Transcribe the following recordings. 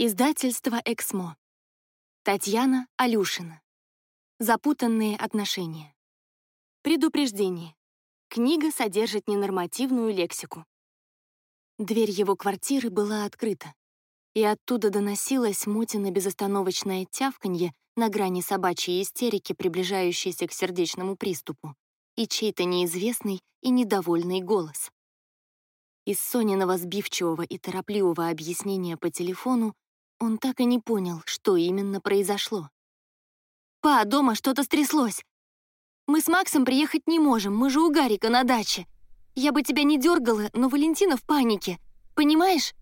Издательство «Эксмо». Татьяна Алюшина. Запутанные отношения. Предупреждение. Книга содержит ненормативную лексику. Дверь его квартиры была открыта, и оттуда доносилось Мотина безостановочное тявканье на грани собачьей истерики, приближающейся к сердечному приступу, и чей-то неизвестный и недовольный голос. Из Сониного сбивчивого и торопливого объяснения по телефону он так и не понял, что именно произошло. «Па, дома что-то стряслось. Мы с Максом приехать не можем, мы же у Гарика на даче. Я бы тебя не дергала, но Валентина в панике. Понимаешь?»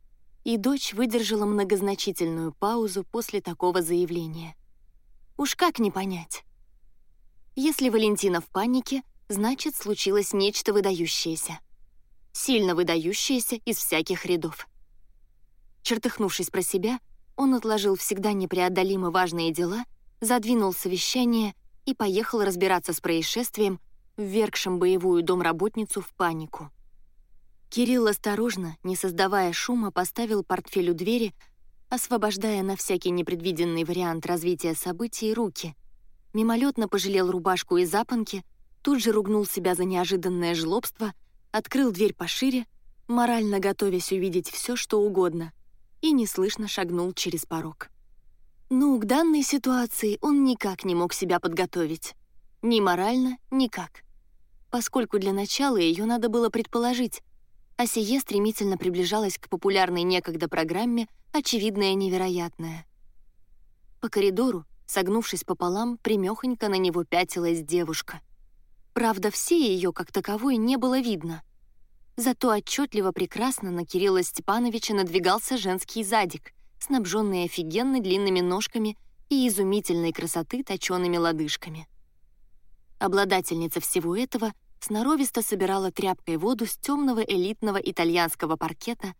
И дочь выдержала многозначительную паузу после такого заявления. Уж как не понять. Если Валентина в панике, значит, случилось нечто выдающееся. Сильно выдающееся из всяких рядов. Чертыхнувшись про себя, он отложил всегда непреодолимо важные дела, задвинул совещание и поехал разбираться с происшествием, ввергшим боевую домработницу в панику. Кирилл осторожно, не создавая шума, поставил портфель у двери, освобождая на всякий непредвиденный вариант развития событий руки. Мимолетно пожалел рубашку и запонки, тут же ругнул себя за неожиданное жлобство, открыл дверь пошире, морально готовясь увидеть все, что угодно — и неслышно шагнул через порог. Ну, к данной ситуации он никак не мог себя подготовить. Ни морально, никак. Поскольку для начала ее надо было предположить, а сие стремительно приближалось к популярной некогда программе «Очевидное невероятное». По коридору, согнувшись пополам, примехонько на него пятилась девушка. Правда, все ее как таковой не было видно — Зато отчетливо прекрасно на Кирилла Степановича надвигался женский задик, снабженный офигенно длинными ножками и изумительной красоты точеными лодыжками. Обладательница всего этого сноровисто собирала тряпкой воду с темного элитного итальянского паркета,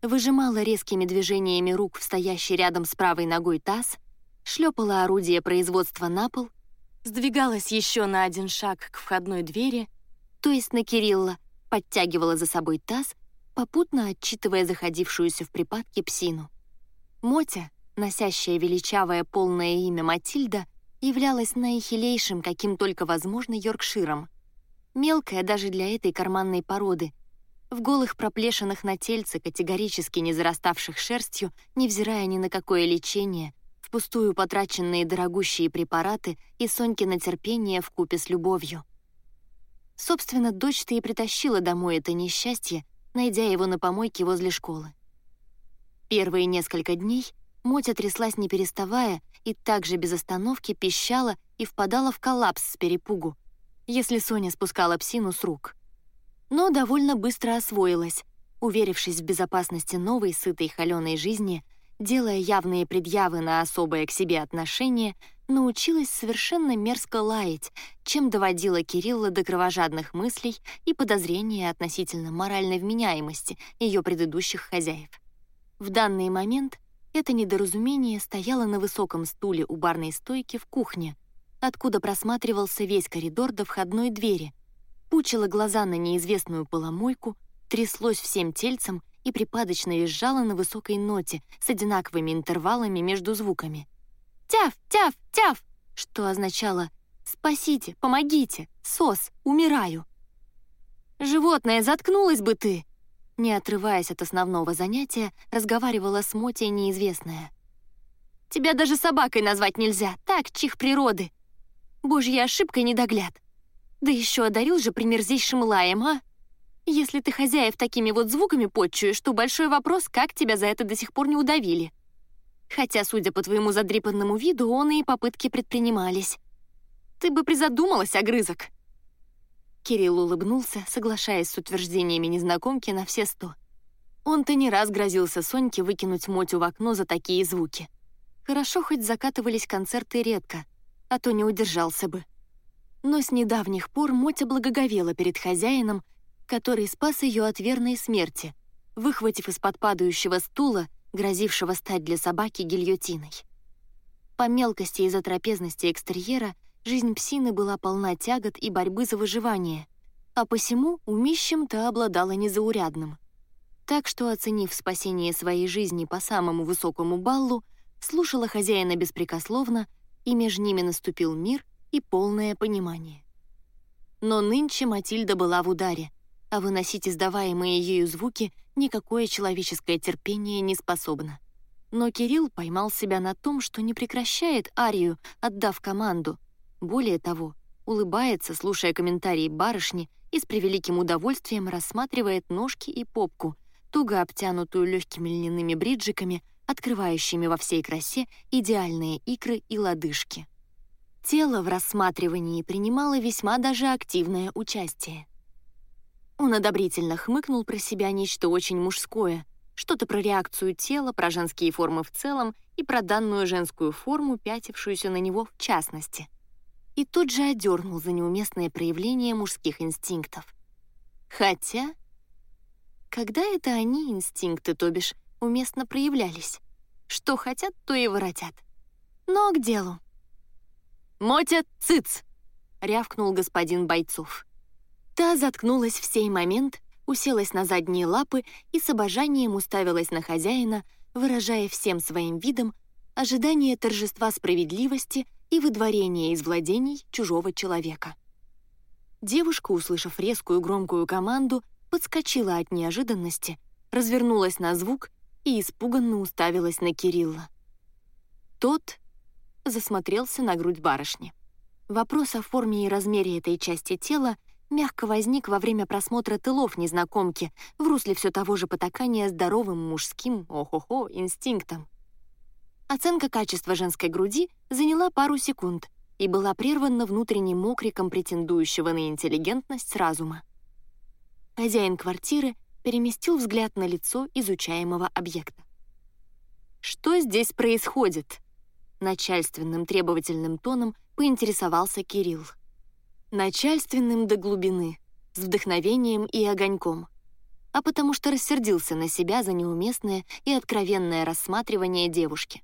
выжимала резкими движениями рук в стоящий рядом с правой ногой таз, шлепала орудие производства на пол, сдвигалась еще на один шаг к входной двери, то есть на Кирилла, подтягивала за собой таз, попутно отчитывая заходившуюся в припадке псину. Мотя, носящая величавое полное имя Матильда, являлась наихилейшим, каким только возможно, йоркширом. Мелкая даже для этой карманной породы, в голых проплешинах на тельце, категорически не зараставших шерстью, невзирая ни на какое лечение, впустую потраченные дорогущие препараты и Сонькино терпение в купе с любовью — Собственно, дочь-то и притащила домой это несчастье, найдя его на помойке возле школы. Первые несколько дней Мотя тряслась не переставая и также без остановки пищала и впадала в коллапс с перепугу, если Соня спускала псину с рук. Но довольно быстро освоилась, уверившись в безопасности новой, сытой, холеной жизни, делая явные предъявы на особое к себе отношение научилась совершенно мерзко лаять, чем доводила Кирилла до кровожадных мыслей и подозрения относительно моральной вменяемости ее предыдущих хозяев. В данный момент это недоразумение стояло на высоком стуле у барной стойки в кухне, откуда просматривался весь коридор до входной двери, пучило глаза на неизвестную поломойку, тряслось всем тельцем и припадочно визжало на высокой ноте с одинаковыми интервалами между звуками — «Тяв, тяв, тяв!» что означало «Спасите, помогите, сос, умираю». «Животное, заткнулась бы ты!» Не отрываясь от основного занятия, разговаривала с Мотей неизвестная. «Тебя даже собакой назвать нельзя, так, чих природы. Божья ошибка недогляд. Да еще одарил же примерзейшим лаем, а? Если ты хозяев такими вот звуками подчуешь, то большой вопрос, как тебя за это до сих пор не удавили» хотя, судя по твоему задрипанному виду, он и попытки предпринимались. Ты бы призадумалась, огрызок!» Кирилл улыбнулся, соглашаясь с утверждениями незнакомки на все сто. Он-то не раз грозился Соньке выкинуть Мотю в окно за такие звуки. Хорошо, хоть закатывались концерты редко, а то не удержался бы. Но с недавних пор Мотя благоговела перед хозяином, который спас ее от верной смерти, выхватив из-под падающего стула грозившего стать для собаки гильотиной. По мелкости и затрапезности экстерьера жизнь псины была полна тягот и борьбы за выживание, а посему умищем-то обладала незаурядным. Так что, оценив спасение своей жизни по самому высокому баллу, слушала хозяина беспрекословно, и между ними наступил мир и полное понимание. Но нынче Матильда была в ударе, а выносить издаваемые ею звуки никакое человеческое терпение не способно. Но Кирилл поймал себя на том, что не прекращает арию, отдав команду. Более того, улыбается, слушая комментарии барышни, и с превеликим удовольствием рассматривает ножки и попку, туго обтянутую легкими льняными бриджиками, открывающими во всей красе идеальные икры и лодыжки. Тело в рассматривании принимало весьма даже активное участие. Он одобрительно хмыкнул про себя нечто очень мужское, что-то про реакцию тела, про женские формы в целом и про данную женскую форму, пятившуюся на него в частности. И тут же одернул за неуместное проявление мужских инстинктов. Хотя... Когда это они, инстинкты, то бишь, уместно проявлялись? Что хотят, то и воротят. Но к делу. «Мотя, цыц!» — рявкнул господин Бойцов. Та заткнулась в сей момент, уселась на задние лапы и с обожанием уставилась на хозяина, выражая всем своим видом ожидание торжества справедливости и выдворения из владений чужого человека. Девушка, услышав резкую громкую команду, подскочила от неожиданности, развернулась на звук и испуганно уставилась на Кирилла. Тот засмотрелся на грудь барышни. Вопрос о форме и размере этой части тела — мягко возник во время просмотра тылов незнакомки в русле все того же потакания здоровым мужским, охо-хо, инстинктом. Оценка качества женской груди заняла пару секунд и была прервана внутренним окриком претендующего на интеллигентность разума. Хозяин квартиры переместил взгляд на лицо изучаемого объекта. «Что здесь происходит?» Начальственным требовательным тоном поинтересовался Кирилл начальственным до глубины, с вдохновением и огоньком, а потому что рассердился на себя за неуместное и откровенное рассматривание девушки.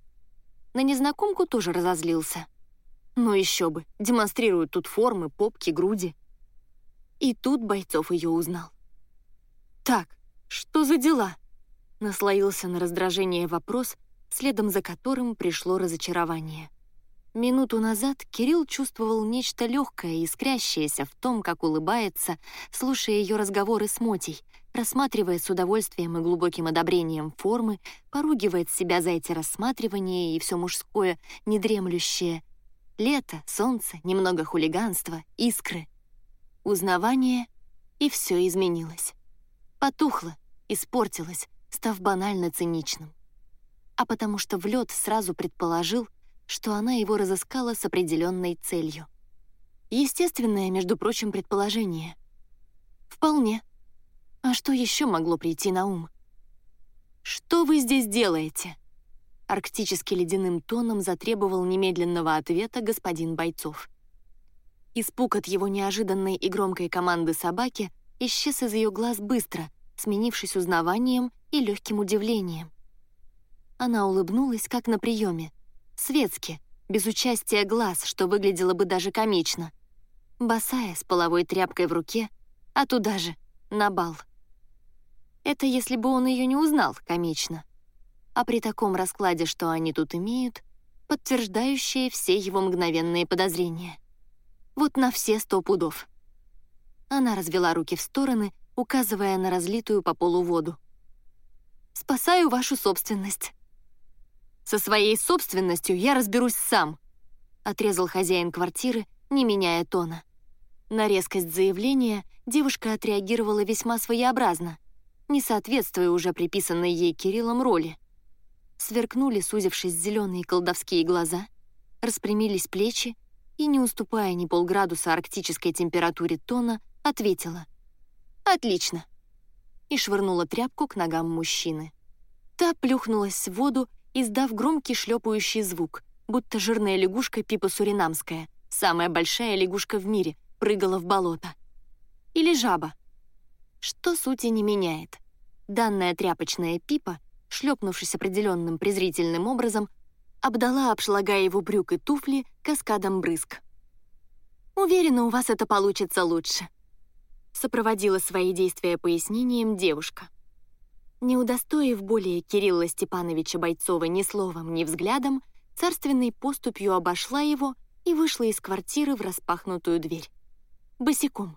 На незнакомку тоже разозлился. Ну еще бы, демонстрируют тут формы, попки, груди. И тут Бойцов ее узнал. «Так, что за дела?» Наслоился на раздражение вопрос, следом за которым пришло разочарование. Минуту назад Кирилл чувствовал нечто легкое и искрящееся в том, как улыбается, слушая ее разговоры с Мотей, рассматривая с удовольствием и глубоким одобрением формы, поругивает себя за эти рассматривания и все мужское, недремлющее. Лето, солнце, немного хулиганства, искры. Узнавание, и все изменилось. Потухло, испортилось, став банально циничным. А потому что в лед сразу предположил — что она его разыскала с определенной целью. Естественное, между прочим, предположение. Вполне. А что еще могло прийти на ум? «Что вы здесь делаете?» Арктически ледяным тоном затребовал немедленного ответа господин Бойцов. Испуг от его неожиданной и громкой команды собаки исчез из ее глаз быстро, сменившись узнаванием и легким удивлением. Она улыбнулась, как на приеме, Светски, без участия глаз, что выглядело бы даже комично. Босая, с половой тряпкой в руке, а туда же, на бал. Это если бы он ее не узнал, комично. А при таком раскладе, что они тут имеют, подтверждающие все его мгновенные подозрения. Вот на все сто пудов. Она развела руки в стороны, указывая на разлитую по полу воду. «Спасаю вашу собственность». Со своей собственностью я разберусь сам», — отрезал хозяин квартиры, не меняя тона. На резкость заявления девушка отреагировала весьма своеобразно, не соответствуя уже приписанной ей Кириллом роли. Сверкнули, сузившись зеленые колдовские глаза, распрямились плечи и, не уступая ни полградуса арктической температуре тона, ответила «Отлично» и швырнула тряпку к ногам мужчины. Та плюхнулась в воду издав громкий шлепающий звук, будто жирная лягушка Пипа Суринамская, самая большая лягушка в мире, прыгала в болото. Или жаба. Что сути не меняет. Данная тряпочная Пипа, шлепнувшись определенным презрительным образом, обдала обшлагая его брюк и туфли каскадом брызг. «Уверена, у вас это получится лучше», — сопроводила свои действия пояснением девушка. Не удостоив более Кирилла Степановича Бойцова ни словом, ни взглядом, царственной поступью обошла его и вышла из квартиры в распахнутую дверь. Босиком.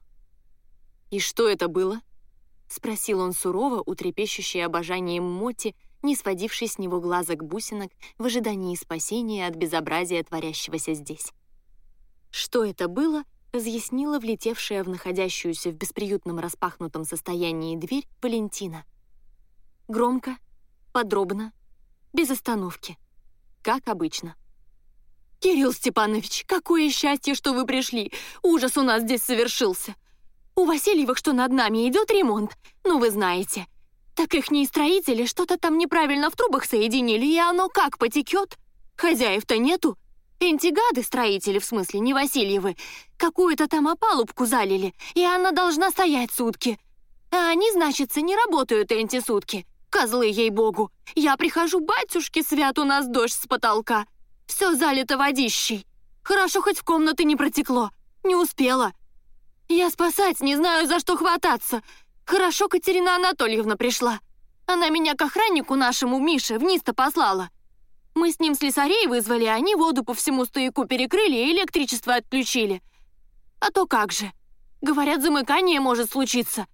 «И что это было?» — спросил он сурово, утрепещущий обожанием Моти, не сводивший с него глазок бусинок в ожидании спасения от безобразия, творящегося здесь. Что это было, разъяснила влетевшая в находящуюся в бесприютном распахнутом состоянии дверь Валентина. Громко, подробно, без остановки, как обычно. «Кирилл Степанович, какое счастье, что вы пришли! Ужас у нас здесь совершился! У Васильевых, что над нами, идет ремонт, ну вы знаете. Так их не строители что-то там неправильно в трубах соединили, и оно как потекет? Хозяев-то нету. Энтигады, строители, в смысле, не Васильевы, какую-то там опалубку залили, и она должна стоять сутки. А они, значится, не работают эти сутки. Козлы, ей-богу. Я прихожу, батюшки, свят у нас дождь с потолка. Все залито водищей. Хорошо, хоть в комнаты не протекло. Не успела. Я спасать не знаю, за что хвататься. Хорошо, Катерина Анатольевна пришла. Она меня к охраннику нашему, Мише, вниз-то послала. Мы с ним слесарей вызвали, они воду по всему стояку перекрыли и электричество отключили. А то как же. Говорят, замыкание может случиться.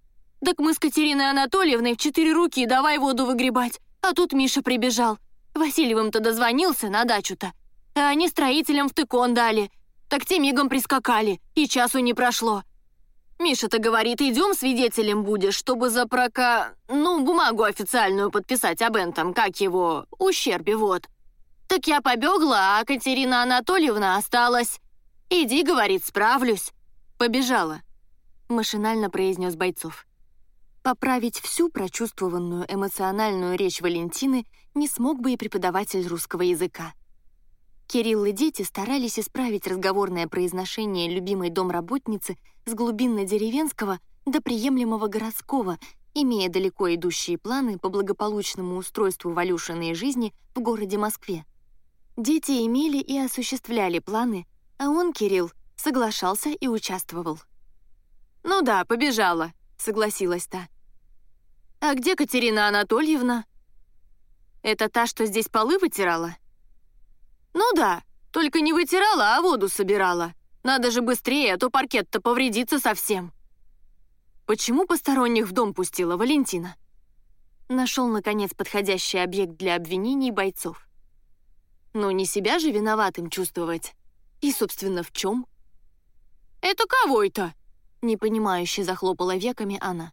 Так мы с Катериной Анатольевной в четыре руки давай воду выгребать. А тут Миша прибежал. Васильевым-то дозвонился на дачу-то. А они строителям в тыкон дали. Так те мигом прискакали, и часу не прошло. Миша-то говорит, идем свидетелем будешь, чтобы за прока... Ну, бумагу официальную подписать об этом, как его, ущербе, вот. Так я побегла, а Катерина Анатольевна осталась. Иди, говорит, справлюсь. Побежала, машинально произнес Бойцов. Поправить всю прочувствованную эмоциональную речь Валентины не смог бы и преподаватель русского языка. Кирилл и дети старались исправить разговорное произношение любимой домработницы с глубинно-деревенского до приемлемого городского, имея далеко идущие планы по благополучному устройству Валюшиной жизни в городе Москве. Дети имели и осуществляли планы, а он, Кирилл, соглашался и участвовал. «Ну да, побежала», — согласилась та. «А где Катерина Анатольевна?» «Это та, что здесь полы вытирала?» «Ну да, только не вытирала, а воду собирала. Надо же быстрее, а то паркет-то повредится совсем». «Почему посторонних в дом пустила Валентина?» Нашел, наконец, подходящий объект для обвинений бойцов. «Ну, не себя же виноватым чувствовать. И, собственно, в чем?» «Это кого это?» — непонимающе захлопала веками она.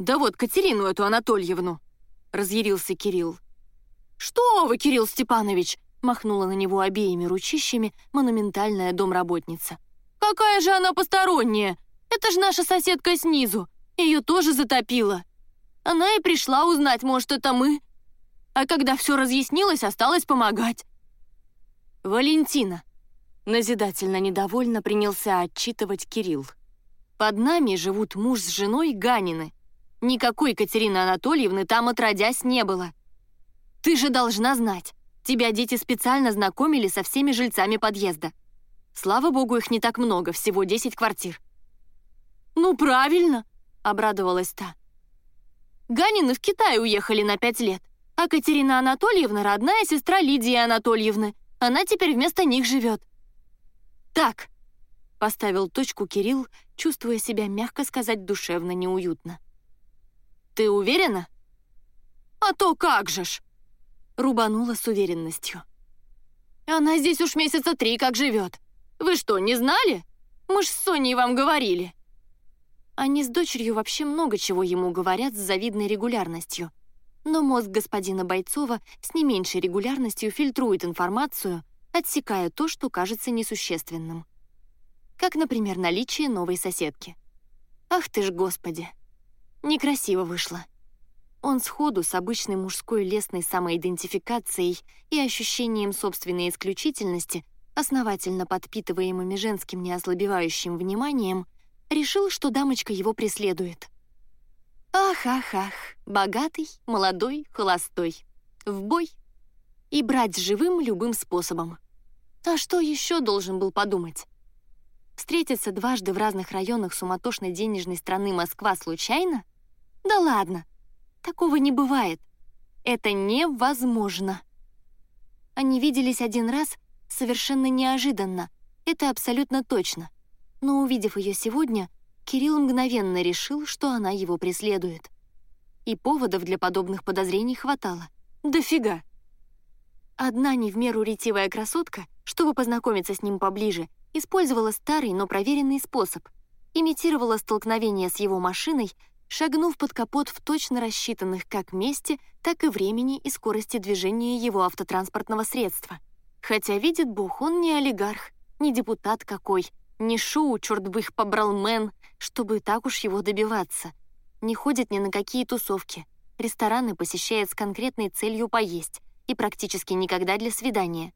«Да вот Катерину эту Анатольевну!» — разъярился Кирилл. «Что вы, Кирилл Степанович!» Махнула на него обеими ручищами монументальная домработница. «Какая же она посторонняя! Это же наша соседка снизу! Ее тоже затопило! Она и пришла узнать, может, это мы. А когда все разъяснилось, осталось помогать». «Валентина!» Назидательно недовольно принялся отчитывать Кирилл. «Под нами живут муж с женой Ганины. Никакой Катерины Анатольевны там отродясь не было. Ты же должна знать, Тебя дети специально знакомили со всеми жильцами подъезда. Слава богу, их не так много, всего 10 квартир». «Ну, правильно», — обрадовалась та. «Ганины в Китай уехали на пять лет, а Катерина Анатольевна — родная сестра Лидии Анатольевны. Она теперь вместо них живет». «Так», — поставил точку Кирилл, чувствуя себя, мягко сказать, душевно неуютно. «Ты уверена?» «А то как же ж!» рубанула с уверенностью. «Она здесь уж месяца три как живет. Вы что, не знали? Мы ж с Соней вам говорили». Они с дочерью вообще много чего ему говорят с завидной регулярностью. Но мозг господина Бойцова с не меньшей регулярностью фильтрует информацию, отсекая то, что кажется несущественным. Как, например, наличие новой соседки. Ах ты ж, господи! Некрасиво вышло. Он сходу с обычной мужской лесной самоидентификацией и ощущением собственной исключительности, основательно подпитываемыми женским неослабевающим вниманием, решил, что дамочка его преследует. Ах-ах-ах, богатый, молодой, холостой. В бой. И брать живым любым способом. А что еще должен был подумать? Встретиться дважды в разных районах суматошной денежной страны Москва случайно? Да ладно, Такого не бывает. Это невозможно. Они виделись один раз совершенно неожиданно, это абсолютно точно. Но увидев ее сегодня, Кирилл мгновенно решил, что она его преследует. И поводов для подобных подозрений хватало. Дофига! Одна не в меру ретивая красотка, чтобы познакомиться с ним поближе, использовала старый, но проверенный способ. Имитировала столкновение с его машиной, шагнув под капот в точно рассчитанных как месте, так и времени и скорости движения его автотранспортного средства. Хотя, видит Бог, он не олигарх, не депутат какой, не шоу, черт бы их побрал мэн, чтобы так уж его добиваться. Не ходит ни на какие тусовки, рестораны посещает с конкретной целью поесть, и практически никогда для свидания.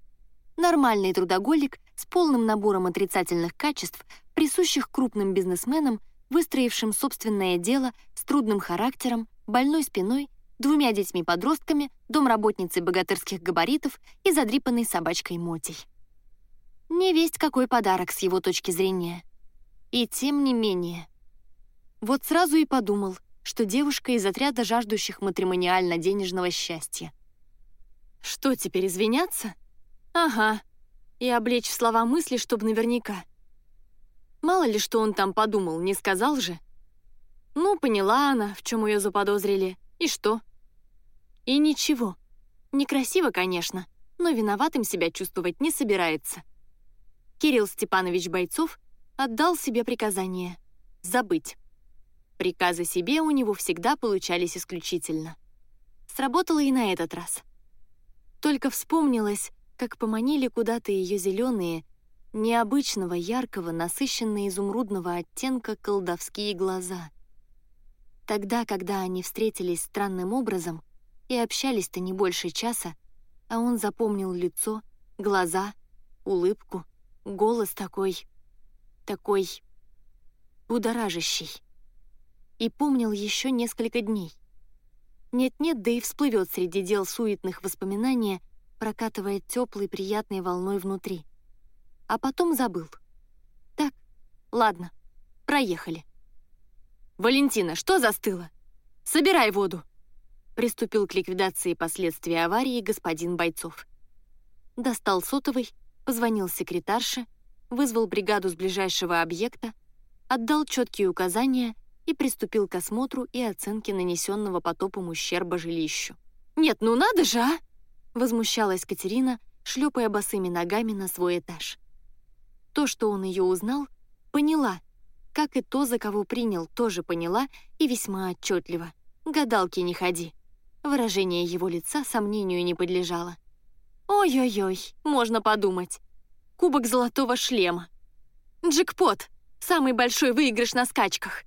Нормальный трудоголик с полным набором отрицательных качеств, присущих крупным бизнесменам, выстроившим собственное дело с трудным характером, больной спиной, двумя детьми-подростками, домработницей богатырских габаритов и задрипанной собачкой Мотей. Не весть какой подарок с его точки зрения. И тем не менее. Вот сразу и подумал, что девушка из отряда жаждущих матримониально-денежного счастья — что теперь, извиняться? Ага. И облечь в слова мысли, чтобы наверняка. Мало ли, что он там подумал, не сказал же. Ну, поняла она, в чем ее заподозрили. И что? И ничего. Некрасиво, конечно, но виноватым себя чувствовать не собирается. Кирилл Степанович Бойцов отдал себе приказание — забыть. Приказы себе у него всегда получались исключительно. Сработало и на этот раз — только вспомнилось, как поманили куда-то ее зеленые, необычного, яркого, насыщенно изумрудного оттенка колдовские глаза. Тогда, когда они встретились странным образом и общались-то не больше часа, а он запомнил лицо, глаза, улыбку, голос такой... такой... будоражащий. И помнил еще несколько дней. Нет-нет, да и всплывет среди дел суетных воспоминания, прокатывая теплой приятной волной внутри. А потом забыл. Так, ладно, проехали. «Валентина, что застыло? Собирай воду!» Приступил к ликвидации последствий аварии господин Бойцов. Достал сотовый, позвонил секретарше, вызвал бригаду с ближайшего объекта, отдал четкие указания — и приступил к осмотру и оценке нанесенного потопом ущерба жилищу. «Нет, ну надо же, а!» — возмущалась Катерина, шлепая босыми ногами на свой этаж. То, что он ее узнал, поняла, как и то, за кого принял, тоже поняла и весьма отчетливо. «Гадалки не ходи». Выражение его лица сомнению не подлежало. «Ой-ой-ой, можно подумать. Кубок золотого шлема. Джекпот, самый большой выигрыш на скачках.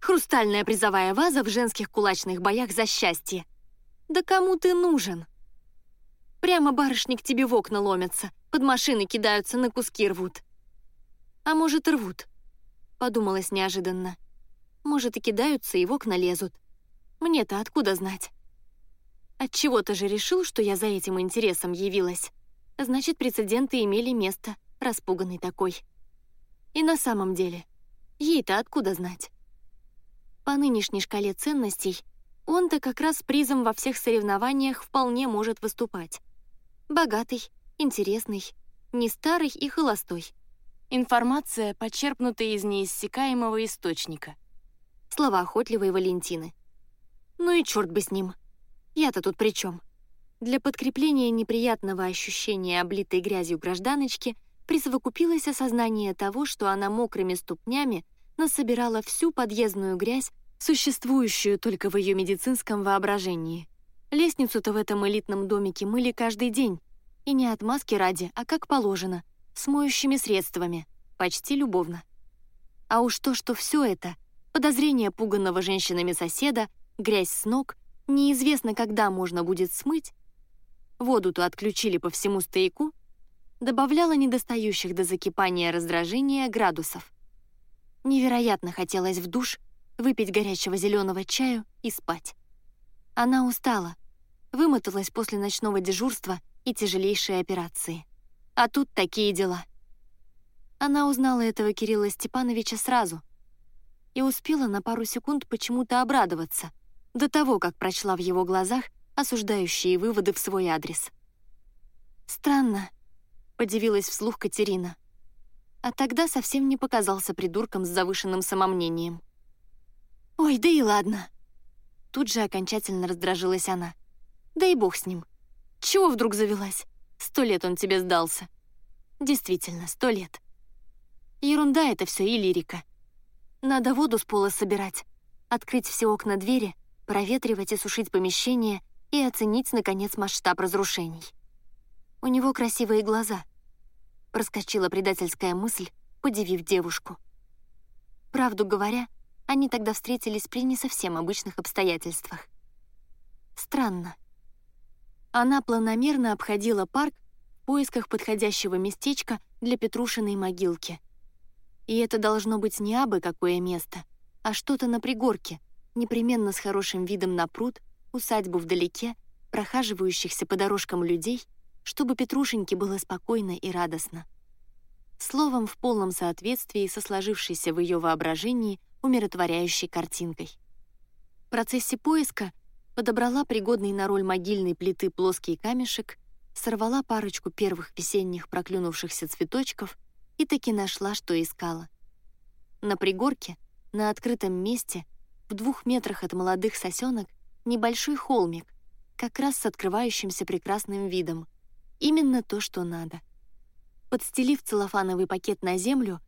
Хрустальная призовая ваза в женских кулачных боях за счастье. Да кому ты нужен? Прямо барышни к тебе в окна ломятся, под машины кидаются, на куски рвут. А может, рвут? Подумалось неожиданно. Может, и кидаются, и в окна лезут. Мне-то откуда знать? Отчего-то же решил, что я за этим интересом явилась. Значит, прецеденты имели место, распуганный такой. И на самом деле, ей-то откуда знать? По нынешней шкале ценностей он-то как раз призом во всех соревнованиях вполне может выступать. Богатый, интересный, не старый и холостой. Информация, почерпнутая из неиссякаемого источника. Слова охотливой Валентины. Ну и черт бы с ним. Я-то тут при чем? Для подкрепления неприятного ощущения облитой грязью гражданочки присовокупилось осознание того, что она мокрыми ступнями насобирала всю подъездную грязь, существующую только в ее медицинском воображении. Лестницу-то в этом элитном домике мыли каждый день, и не от маски ради, а как положено, с моющими средствами, почти любовно. А уж то, что все это, подозрение пуганного женщинами соседа, грязь с ног, неизвестно, когда можно будет смыть, воду-то отключили по всему стояку, добавляло недостающих до закипания раздражения градусов. Невероятно хотелось в душ, выпить горячего зеленого чаю и спать. Она устала, вымоталась после ночного дежурства и тяжелейшей операции. А тут такие дела. Она узнала этого Кирилла Степановича сразу и успела на пару секунд почему-то обрадоваться. до того, как прочла в его глазах осуждающие выводы в свой адрес. «Странно», — подивилась вслух Катерина. А тогда совсем не показался придурком с завышенным самомнением. «Ой, да и ладно». Тут же окончательно раздражилась она. «Да и бог с ним. Чего вдруг завелась? Сто лет он тебе сдался». «Действительно, сто лет». Ерунда это все и лирика. Надо воду с пола собирать, открыть все окна двери, проветривать и сушить помещение и оценить, наконец, масштаб разрушений. У него красивые глаза. Проскочила предательская мысль, подивив девушку. Правду говоря, они тогда встретились при не совсем обычных обстоятельствах. Странно. Она планомерно обходила парк в поисках подходящего местечка для Петрушиной могилки. И это должно быть не абы какое место, а что-то на пригорке, непременно с хорошим видом на пруд, усадьбу вдалеке, прохаживающихся по дорожкам людей, чтобы Петрушеньке было спокойно и радостно. Словом, в полном соответствии со сложившейся в ее воображении умиротворяющей картинкой. В процессе поиска подобрала пригодный на роль могильной плиты плоский камешек, сорвала парочку первых весенних проклюнувшихся цветочков и таки нашла, что искала. На пригорке, на открытом месте, в двух метрах от молодых сосенок, небольшой холмик, как раз с открывающимся прекрасным видом. Именно то, что надо. Подстелив целлофановый пакет на землю,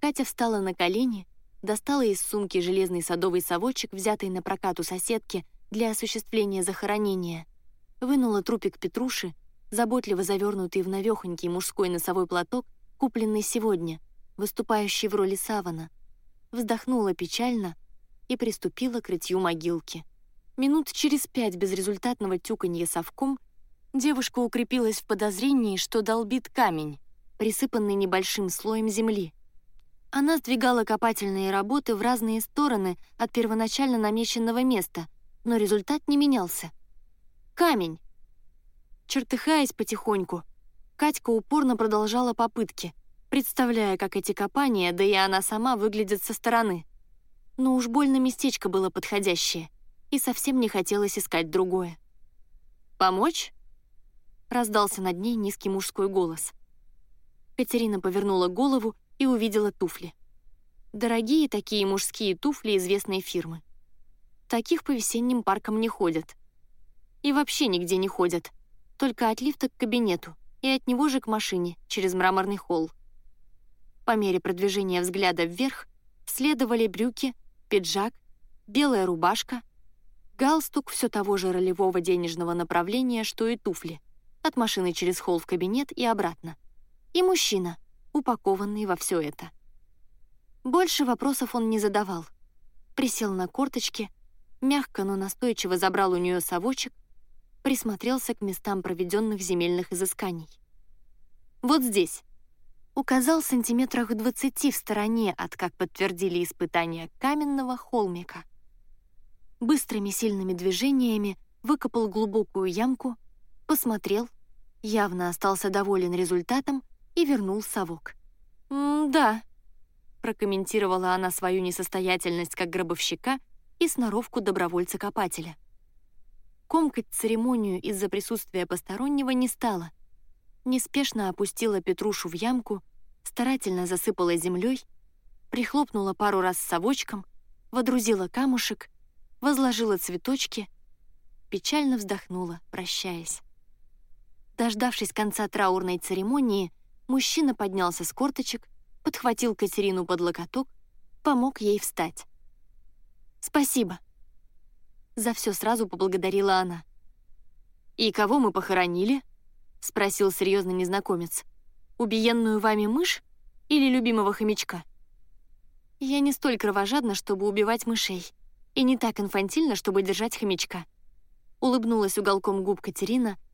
Катя встала на колени достала из сумки железный садовый совочек, взятый на прокат у соседки для осуществления захоронения, вынула трупик Петруши, заботливо завернутый в навехонький мужской носовой платок, купленный сегодня, выступающий в роли савана, вздохнула печально и приступила к рытью могилки. Минут через пять безрезультатного тюканья совком девушка укрепилась в подозрении, что долбит камень, присыпанный небольшим слоем земли — она сдвигала копательные работы в разные стороны от первоначально намеченного места, но результат не менялся. Камень. Чертыхаясь потихоньку, Катька упорно продолжала попытки, представляя, как эти копания, да и она сама, выглядят со стороны. Но уж больно местечко было подходящее, и совсем не хотелось искать другое. «Помочь?» — раздался над ней низкий мужской голос. Катерина повернула голову и увидела туфли. Дорогие такие мужские туфли известной фирмы. Таких по весенним паркам не ходят. И вообще нигде не ходят. Только от лифта к кабинету и от него же к машине через мраморный холл. По мере продвижения взгляда вверх следовали брюки, пиджак, белая рубашка, галстук все того же ролевого денежного направления, что и туфли, от машины через холл в кабинет и обратно. И мужчина — упакованный во все это. Больше вопросов он не задавал. Присел на корточки, мягко, но настойчиво забрал у нее совочек, присмотрелся к местам проведенных земельных изысканий. «Вот здесь», указал сантиметрах двадцати в стороне от, как подтвердили испытания, каменного холмика. Быстрыми сильными движениями выкопал глубокую ямку, посмотрел, явно остался доволен результатом и вернул совок. «М-да», — прокомментировала она свою несостоятельность как гробовщика и сноровку добровольца-копателя. Комкать церемонию из-за присутствия постороннего не стала. Неспешно опустила Петрушу в ямку, старательно засыпала землей, прихлопнула пару раз совочком, водрузила камушек, возложила цветочки, печально вздохнула, прощаясь. Дождавшись конца траурной церемонии, Мужчина поднялся с корточек, подхватил Катерину под локоток, помог ей встать. «Спасибо». За все сразу поблагодарила она. «И кого мы похоронили?» — спросил серьезный незнакомец. «Убиенную вами мышь или любимого хомячка?» «Я не столь кровожадна, чтобы убивать мышей, и не так инфантильно, чтобы держать хомячка». Улыбнулась уголком губ Катерина —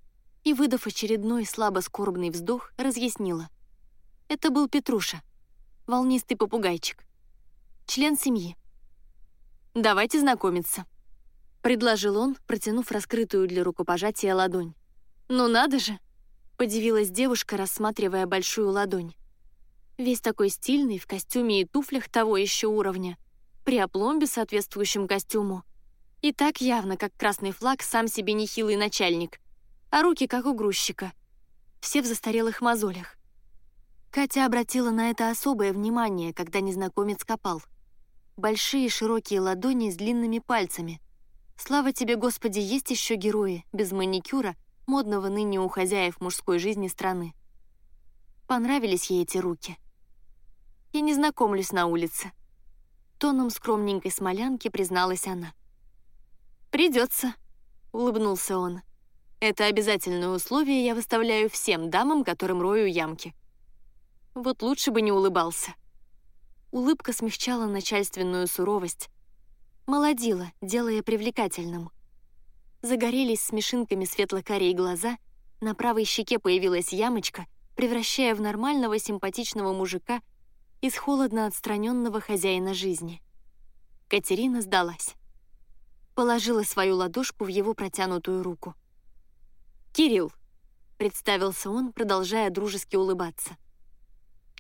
и, выдав очередной слабо-скорбный вздох, разъяснила. Это был Петруша, волнистый попугайчик, член семьи. «Давайте знакомиться», — предложил он, протянув раскрытую для рукопожатия ладонь. «Ну надо же!» — подивилась девушка, рассматривая большую ладонь. Весь такой стильный, в костюме и туфлях того еще уровня, при опломбе, соответствующем костюму, И так явно, как красный флаг, сам себе нехилый начальник, а руки как у грузчика. Все в застарелых мозолях. Катя обратила на это особое внимание, когда незнакомец копал. Большие широкие ладони с длинными пальцами. Слава тебе, Господи, есть еще герои, без маникюра, модного ныне у хозяев мужской жизни страны. Понравились ей эти руки. Я не знакомлюсь на улице. Тоном скромненькой смолянки призналась она. «Придется», — улыбнулся он. «Это обязательное условие я выставляю всем дамам, которым рою ямки». Вот лучше бы не улыбался. Улыбка смягчала начальственную суровость, молодила, делая привлекательным. Загорелись смешинками светло-карие глаза, на правой щеке появилась ямочка, превращая в нормального симпатичного мужика из холодно отстраненного хозяина жизни. Катерина сдалась. Положила свою ладошку в его протянутую руку. «Кирилл», — представился он, продолжая дружески улыбаться.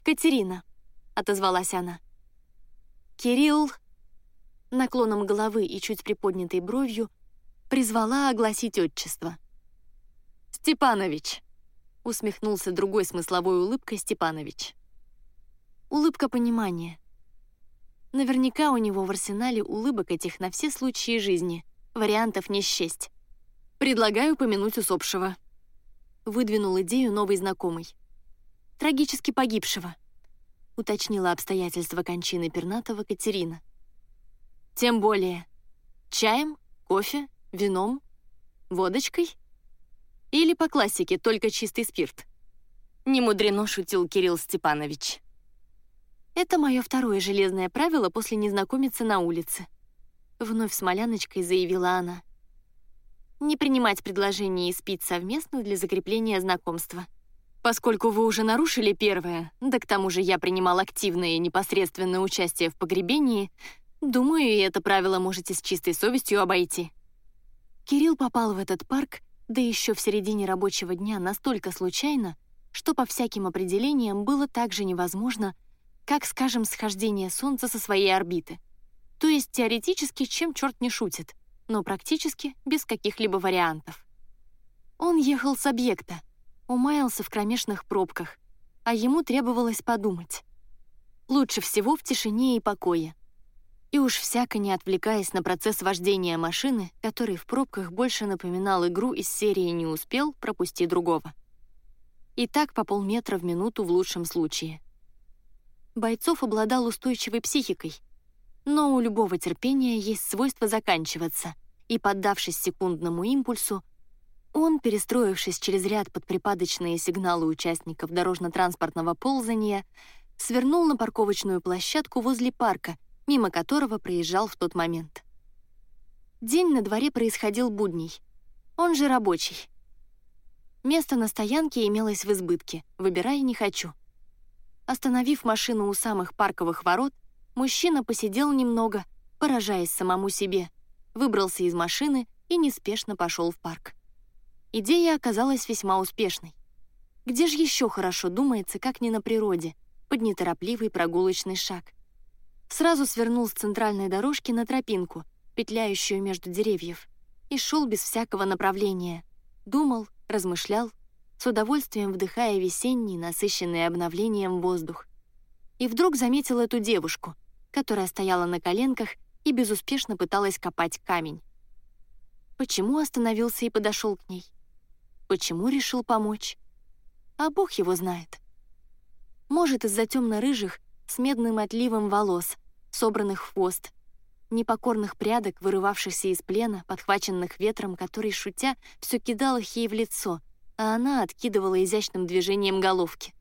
«Катерина», — отозвалась она. «Кирилл...» Наклоном головы и чуть приподнятой бровью призвала огласить отчество. «Степанович», — усмехнулся другой смысловой улыбкой Степанович. Улыбка понимания. Наверняка у него в арсенале улыбок этих на все случаи жизни, вариантов не счесть. «Предлагаю помянуть усопшего», — выдвинул идею новый знакомый. «Трагически погибшего», — уточнила обстоятельства кончины Пернатова Катерина. «Тем более. Чаем, кофе, вином, водочкой? Или по классике только чистый спирт?» Не мудрено шутил Кирилл Степанович. Это мое второе железное правило после незнакомиться на улице. Вновь с Маляночкой заявила она. Не принимать предложение и спить совместно для закрепления знакомства. Поскольку вы уже нарушили первое, да к тому же я принимал активное и непосредственное участие в погребении, думаю, и это правило можете с чистой совестью обойти. Кирилл попал в этот парк, да еще в середине рабочего дня настолько случайно, что по всяким определениям было также невозможно — как, скажем, схождение Солнца со своей орбиты. То есть теоретически, чем черт не шутит, но практически без каких-либо вариантов. Он ехал с объекта, умаялся в кромешных пробках, а ему требовалось подумать. Лучше всего в тишине и покое. И уж всяко не отвлекаясь на процесс вождения машины, который в пробках больше напоминал игру из серии «Не успел, пропусти другого». И так по полметра в минуту в лучшем случае. Бойцов обладал устойчивой психикой, но у любого терпения есть свойство заканчиваться, и, поддавшись секундному импульсу, он, перестроившись через ряд под припадочные сигналы участников дорожно-транспортного ползания, свернул на парковочную площадку возле парка, мимо которого проезжал в тот момент. День на дворе происходил будний, он же рабочий. Место на стоянке имелось в избытке, выбирай не хочу — Остановив машину у самых парковых ворот, мужчина посидел немного, поражаясь самому себе, выбрался из машины и неспешно пошел в парк. Идея оказалась весьма успешной. Где же еще хорошо думается, как не на природе, под неторопливый прогулочный шаг. Сразу свернул с центральной дорожки на тропинку, петляющую между деревьев, и шел без всякого направления. Думал, размышлял, с удовольствием вдыхая весенний, насыщенный обновлением воздух. И вдруг заметил эту девушку, которая стояла на коленках и безуспешно пыталась копать камень. Почему остановился и подошел к ней? Почему решил помочь? А Бог его знает. Может, из-за темно-рыжих с медным отливом волос, собранных в хвост, непокорных прядок, вырывавшихся из плена, подхваченных ветром, который, шутя, все кидал их ей в лицо, а она откидывала изящным движением головки.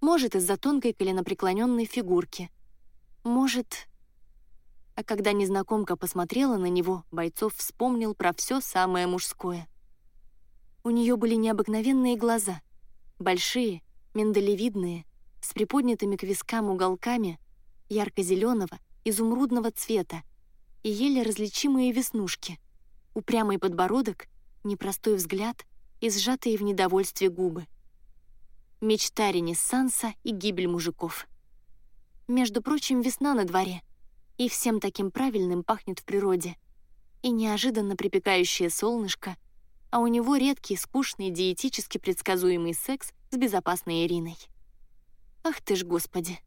Может, из-за тонкой коленопреклоненной фигурки. Может... А когда незнакомка посмотрела на него, Бойцов вспомнил про все самое мужское. У нее были необыкновенные глаза, большие, миндалевидные, с приподнятыми к вискам уголками, ярко-зеленого, изумрудного цвета и еле различимые веснушки, упрямый подбородок, непростой взгляд — и сжатые в недовольстве губы. Мечта Ренессанса и гибель мужиков. Между прочим, весна на дворе, и всем таким правильным пахнет в природе. и неожиданно припекающее солнышко, а у него редкий, скучный, диетически предсказуемый секс с безопасной Ириной. Ах ты ж, Господи!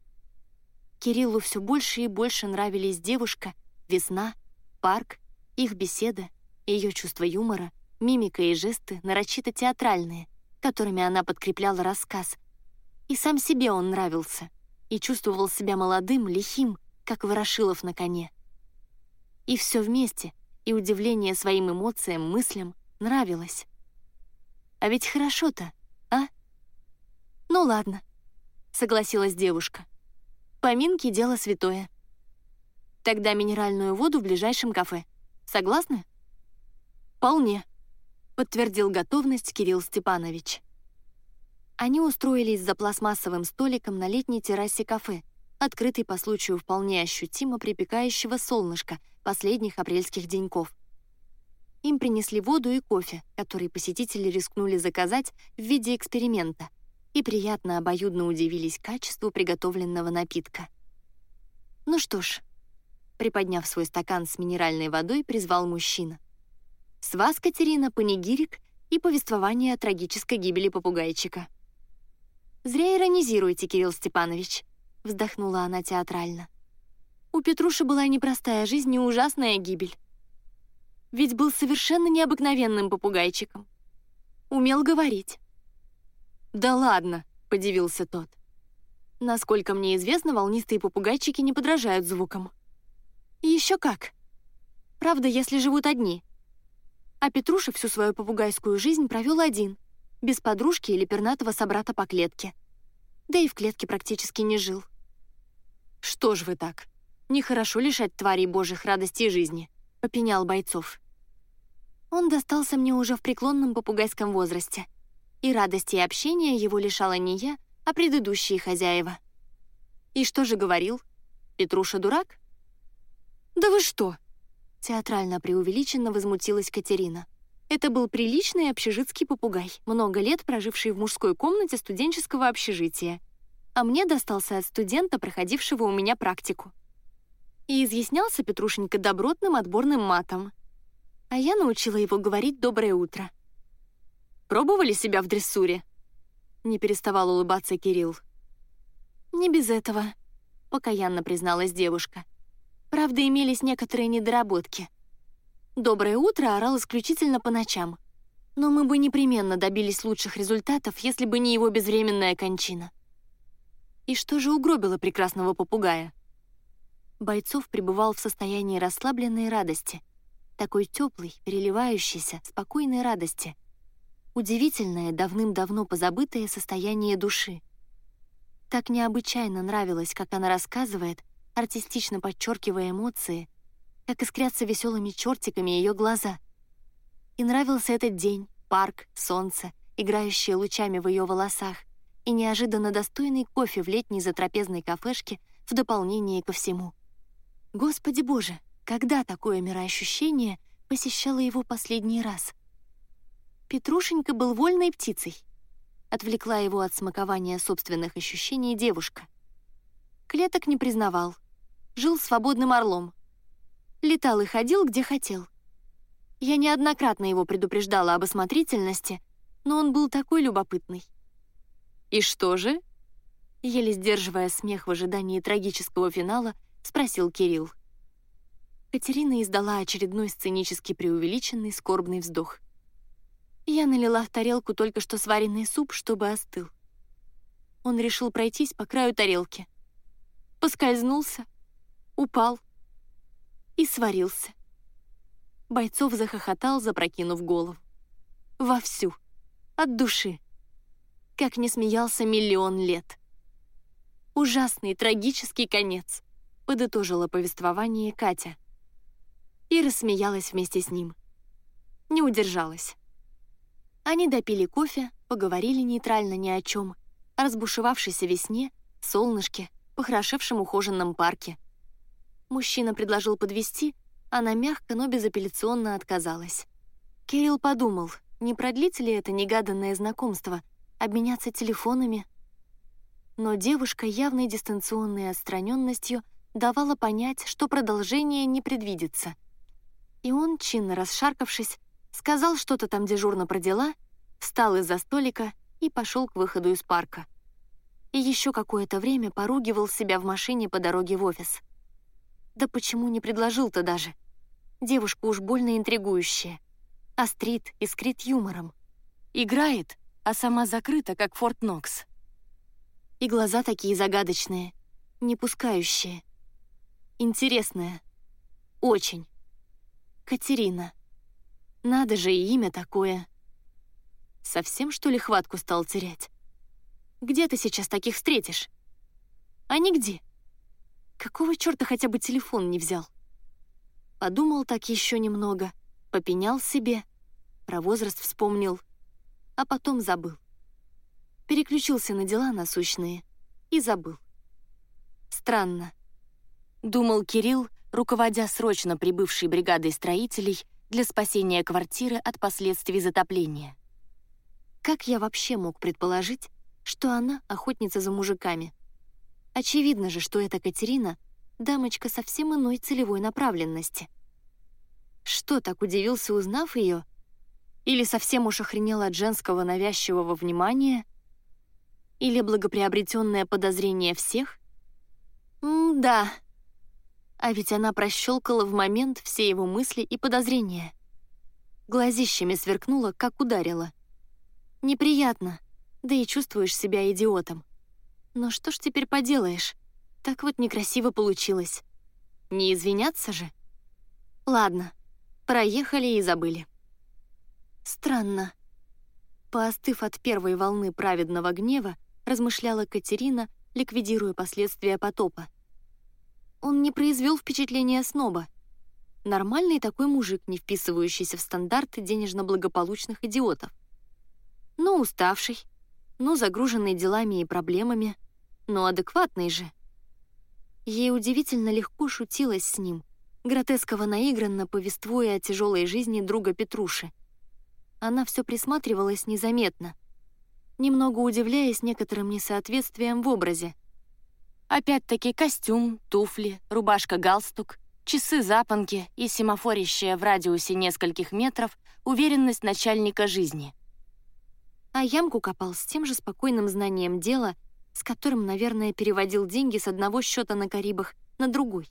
Кириллу все больше и больше нравились девушка, весна, парк, их беседа, ее чувство юмора, мимика и жесты нарочито театральные, которыми она подкрепляла рассказ. И сам себе он нравился, и чувствовал себя молодым, лихим, как Ворошилов на коне. И все вместе, и удивление своим эмоциям, мыслям, нравилось. А ведь хорошо-то, а? Ну ладно, согласилась девушка. Поминки — дело святое. Тогда минеральную воду в ближайшем кафе. Согласны? Вполне, подтвердил готовность Кирилл Степанович. Они устроились за пластмассовым столиком на летней террасе кафе, открытой по случаю вполне ощутимо припекающего солнышка последних апрельских деньков. Им принесли воду и кофе, который посетители рискнули заказать в виде эксперимента, и приятно обоюдно удивились качеству приготовленного напитка. «Ну что ж», — приподняв свой стакан с минеральной водой, призвал мужчина. «С вас, Катерина, панигирик и повествование о трагической гибели попугайчика». «Зря иронизируете, Кирилл Степанович», — вздохнула она театрально. «У Петруши была непростая жизнь и ужасная гибель. Ведь был совершенно необыкновенным попугайчиком. Умел говорить. «Да ладно», — подивился тот. Насколько мне известно, волнистые попугайчики не подражают звукам. Еще как. Правда, если живут одни. А Петруша всю свою попугайскую жизнь провел один, без подружки или пернатого собрата по клетке. Да и в клетке практически не жил. «Что ж вы так? Нехорошо лишать тварей божьих радости жизни», — попенял бойцов. Он достался мне уже в преклонном попугайском возрасте — и радости и общения его лишала не я, а предыдущие хозяева. И что же говорил? Петруша дурак? «Да вы что?» Театрально преувеличенно возмутилась Катерина. Это был приличный общежитский попугай, много лет проживший в мужской комнате студенческого общежития. А мне достался от студента, проходившего у меня практику. И изъяснялся Петрушенька добротным отборным матом. А я научила его говорить «доброе утро». Пробовали себя в дрессуре?» Не переставал улыбаться Кирилл. «Не без этого», — покаянно призналась девушка. Правда, имелись некоторые недоработки. «Доброе утро» орал исключительно по ночам. Но мы бы непременно добились лучших результатов, если бы не его безвременная кончина. И что же угробило прекрасного попугая? Бойцов пребывал в состоянии расслабленной радости, такой теплой, переливающейся, спокойной радости — удивительное, давным-давно позабытое состояние души. Так необычайно нравилось, как она рассказывает, артистично подчеркивая эмоции, как искрятся веселыми чертиками ее глаза. И нравился этот день, парк, солнце, играющее лучами в ее волосах, и неожиданно достойный кофе в летней затрапезной кафешке в дополнение ко всему. Господи Боже, когда такое мироощущение посещало его последний раз — Петрушенька был вольной птицей. Отвлекла его от смакования собственных ощущений девушка. Клеток не признавал. Жил свободным орлом. Летал и ходил, где хотел. Я неоднократно его предупреждала об осмотрительности, но он был такой любопытный. «И что же?» Еле сдерживая смех в ожидании трагического финала, спросил Кирилл. Катерина издала очередной сценически преувеличенный скорбный вздох. Я налила в тарелку только что сваренный суп, чтобы остыл. Он решил пройтись по краю тарелки. Поскользнулся, упал и сварился. Бойцов захохотал, запрокинув голову. Вовсю, от души. Как не смеялся миллион лет. Ужасный, трагический конец, подытожила повествование Катя. И рассмеялась вместе с ним. Не удержалась. Они допили кофе, поговорили нейтрально ни о чем, о разбушевавшейся весне, солнышке, похорошевшем ухоженном парке. Мужчина предложил подвести, она мягко, но безапелляционно отказалась. Кирилл подумал, не продлится ли это негаданное знакомство, обменяться телефонами. Но девушка явной дистанционной отстраненностью давала понять, что продолжение не предвидится. И он, чинно расшаркавшись, сказал что-то там дежурно про дела, встал из-за столика и пошел к выходу из парка. И еще какое-то время поругивал себя в машине по дороге в офис. Да почему не предложил-то даже? Девушка уж больно интригующая. Острит, искрит юмором. Играет, а сама закрыта, как Форт Нокс. И глаза такие загадочные, не пускающие. Интересная. Очень. Катерина. Надо же и имя такое. Совсем, что ли, хватку стал терять? Где ты сейчас таких встретишь? А нигде. Какого черта хотя бы телефон не взял? Подумал так еще немного, попенял себе, про возраст вспомнил, а потом забыл. Переключился на дела насущные и забыл. Странно. Думал Кирилл, руководя срочно прибывшей бригадой строителей для спасения квартиры от последствий затопления. Как я вообще мог предположить, что она охотница за мужиками? Очевидно же, что эта Катерина — дамочка совсем иной целевой направленности. Что, так удивился, узнав ее? Или совсем уж охренел от женского навязчивого внимания? Или благоприобретенное подозрение всех? М-да. А ведь она прощелкала в момент все его мысли и подозрения. Глазищами сверкнула, как ударила. Неприятно, да и чувствуешь себя идиотом. Но что ж теперь поделаешь? Так вот некрасиво получилось. Не извиняться же? Ладно, проехали и забыли. Странно. Поостыв от первой волны праведного гнева, размышляла Катерина, ликвидируя последствия потопа. Он не произвел впечатления сноба. Нормальный такой мужик, не вписывающийся в стандарты денежно-благополучных идиотов но уставший, но загруженный делами и проблемами, но адекватный же. Ей удивительно легко шутилась с ним, гротесково наигранно повествуя о тяжелой жизни друга Петруши. Она все присматривалась незаметно, немного удивляясь некоторым несоответствиям в образе. Опять-таки костюм, туфли, рубашка-галстук, часы-запонки и семафорящая в радиусе нескольких метров уверенность начальника жизни — а ямку копал с тем же спокойным знанием дела, с которым, наверное, переводил деньги с одного счета на Карибах на другой.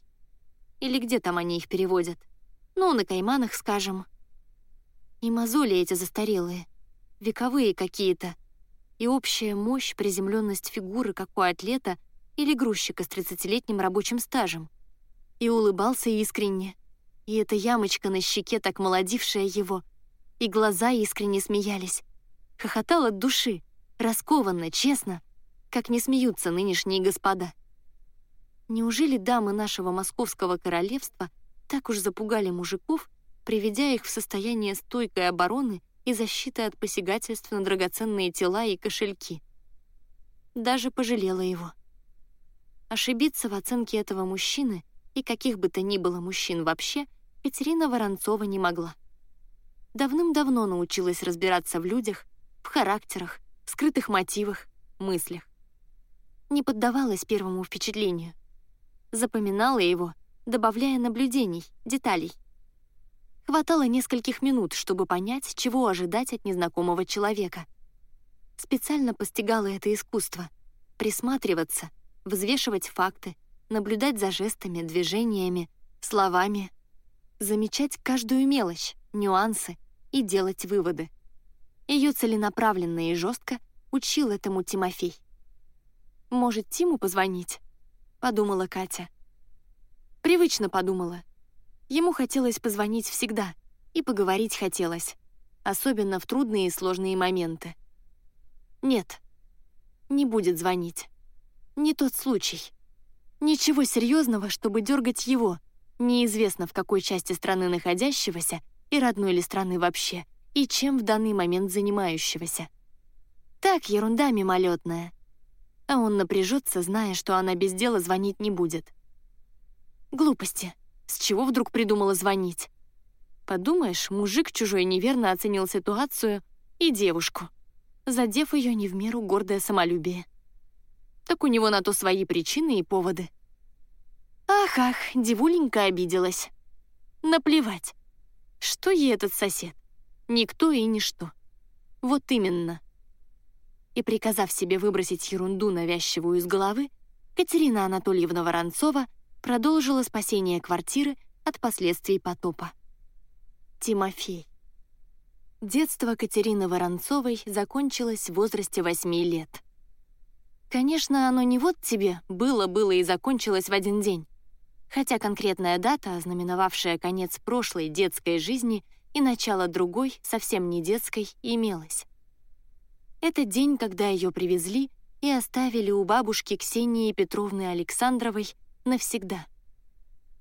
Или где там они их переводят? Ну, на Кайманах, скажем. И мозоли эти застарелые, вековые какие-то, и общая мощь, приземленность фигуры, как у атлета или грузчика с 30-летним рабочим стажем. И улыбался искренне. И эта ямочка на щеке, так молодившая его, и глаза искренне смеялись, хохотал от души, раскованно, честно, как не смеются нынешние господа. Неужели дамы нашего московского королевства так уж запугали мужиков, приведя их в состояние стойкой обороны и защиты от посягательств на драгоценные тела и кошельки? Даже пожалела его. Ошибиться в оценке этого мужчины и каких бы то ни было мужчин вообще Катерина Воронцова не могла. Давным-давно научилась разбираться в людях в характерах, скрытых мотивах, мыслях. Не поддавалась первому впечатлению. Запоминала его, добавляя наблюдений, деталей. Хватало нескольких минут, чтобы понять, чего ожидать от незнакомого человека. Специально постигала это искусство — присматриваться, взвешивать факты, наблюдать за жестами, движениями, словами, замечать каждую мелочь, нюансы и делать выводы. Ее целенаправленно и жестко учил этому Тимофей. «Может, Тиму позвонить?» — подумала Катя. Привычно подумала. Ему хотелось позвонить всегда, и поговорить хотелось, особенно в трудные и сложные моменты. Нет, не будет звонить. Не тот случай. Ничего серьезного, чтобы дергать его, неизвестно в какой части страны находящегося и родной ли страны вообще — и чем в данный момент занимающегося. Так, ерунда мимолетная. А он напряжется, зная, что она без дела звонить не будет. Глупости. С чего вдруг придумала звонить? Подумаешь, мужик чужой неверно оценил ситуацию и девушку, задев ее не в меру гордое самолюбие. Так у него на то свои причины и поводы. Ах-ах, девуленька обиделась. Наплевать. Что ей этот сосед? Никто и ничто. Вот именно. И приказав себе выбросить ерунду навязчивую из головы, Катерина Анатольевна Воронцова продолжила спасение квартиры от последствий потопа. Тимофей. Детство Катерины Воронцовой закончилось в возрасте 8 лет. Конечно, оно не вот тебе было-было и закончилось в один день. Хотя конкретная дата, ознаменовавшая конец прошлой детской жизни и начало другой, совсем не детской, имелась. Это день, когда ее привезли и оставили у бабушки Ксении Петровны Александровой навсегда.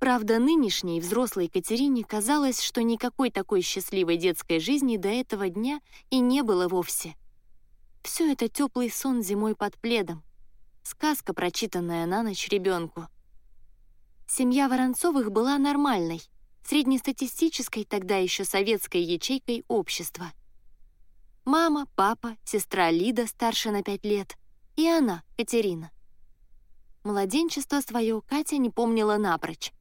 Правда, нынешней взрослой Катерине казалось, что никакой такой счастливой детской жизни до этого дня и не было вовсе. Все это теплый сон зимой под пледом, сказка, прочитанная на ночь ребенку. Семья Воронцовых была нормальной, среднестатистической тогда еще советской ячейкой общества. Мама, папа, сестра Лида, старше на пять лет, и она, Катерина. Младенчество свое Катя не помнила напрочь.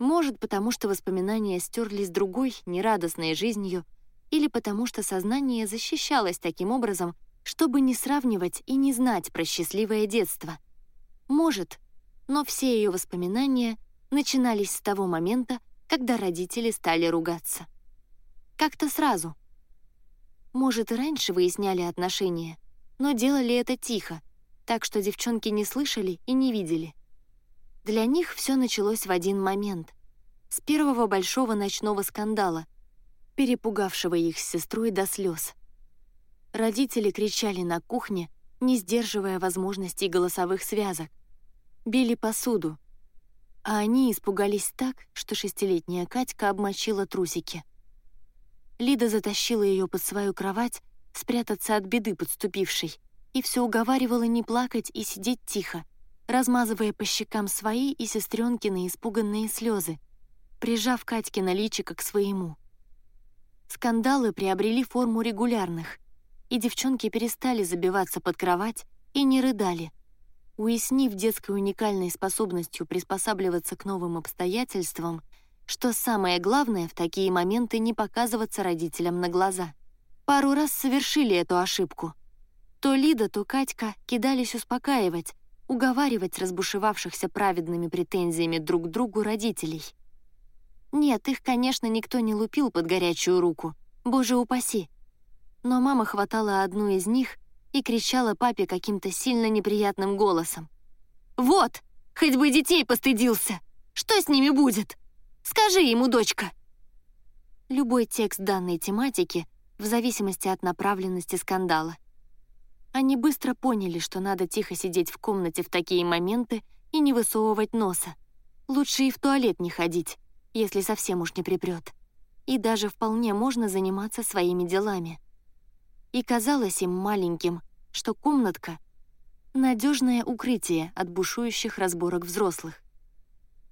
Может, потому что воспоминания стерлись другой, нерадостной жизнью, или потому что сознание защищалось таким образом, чтобы не сравнивать и не знать про счастливое детство. Может, но все ее воспоминания начинались с того момента, когда родители стали ругаться. Как-то сразу. Может, и раньше выясняли отношения, но делали это тихо, так что девчонки не слышали и не видели. Для них все началось в один момент, с первого большого ночного скандала, перепугавшего их с сестрой до слез. Родители кричали на кухне, не сдерживая возможностей голосовых связок, били посуду, а они испугались так, что шестилетняя Катька обмочила трусики. Лида затащила ее под свою кровать, спрятаться от беды подступившей, и все уговаривала не плакать и сидеть тихо, размазывая по щекам свои и сестренкины испуганные слезы, прижав Катькино личико к своему. Скандалы приобрели форму регулярных, и девчонки перестали забиваться под кровать и не рыдали, уяснив детской уникальной способностью приспосабливаться к новым обстоятельствам, что самое главное в такие моменты не показываться родителям на глаза. Пару раз совершили эту ошибку — то Лида, то Катька кидались успокаивать, уговаривать разбушевавшихся праведными претензиями друг к другу родителей. Нет, их, конечно, никто не лупил под горячую руку, боже упаси. Но мама хватала одну из них и кричала папе каким-то сильно неприятным голосом. «Вот, хоть бы детей постыдился! Что с ними будет? Скажи ему, дочка!» Любой текст данной тематики в зависимости от направленности скандала. Они быстро поняли, что надо тихо сидеть в комнате в такие моменты и не высовывать носа. Лучше и в туалет не ходить, если совсем уж не припрет. И даже вполне можно заниматься своими делами. И казалось им маленьким, что комнатка — надежное укрытие от бушующих разборок взрослых.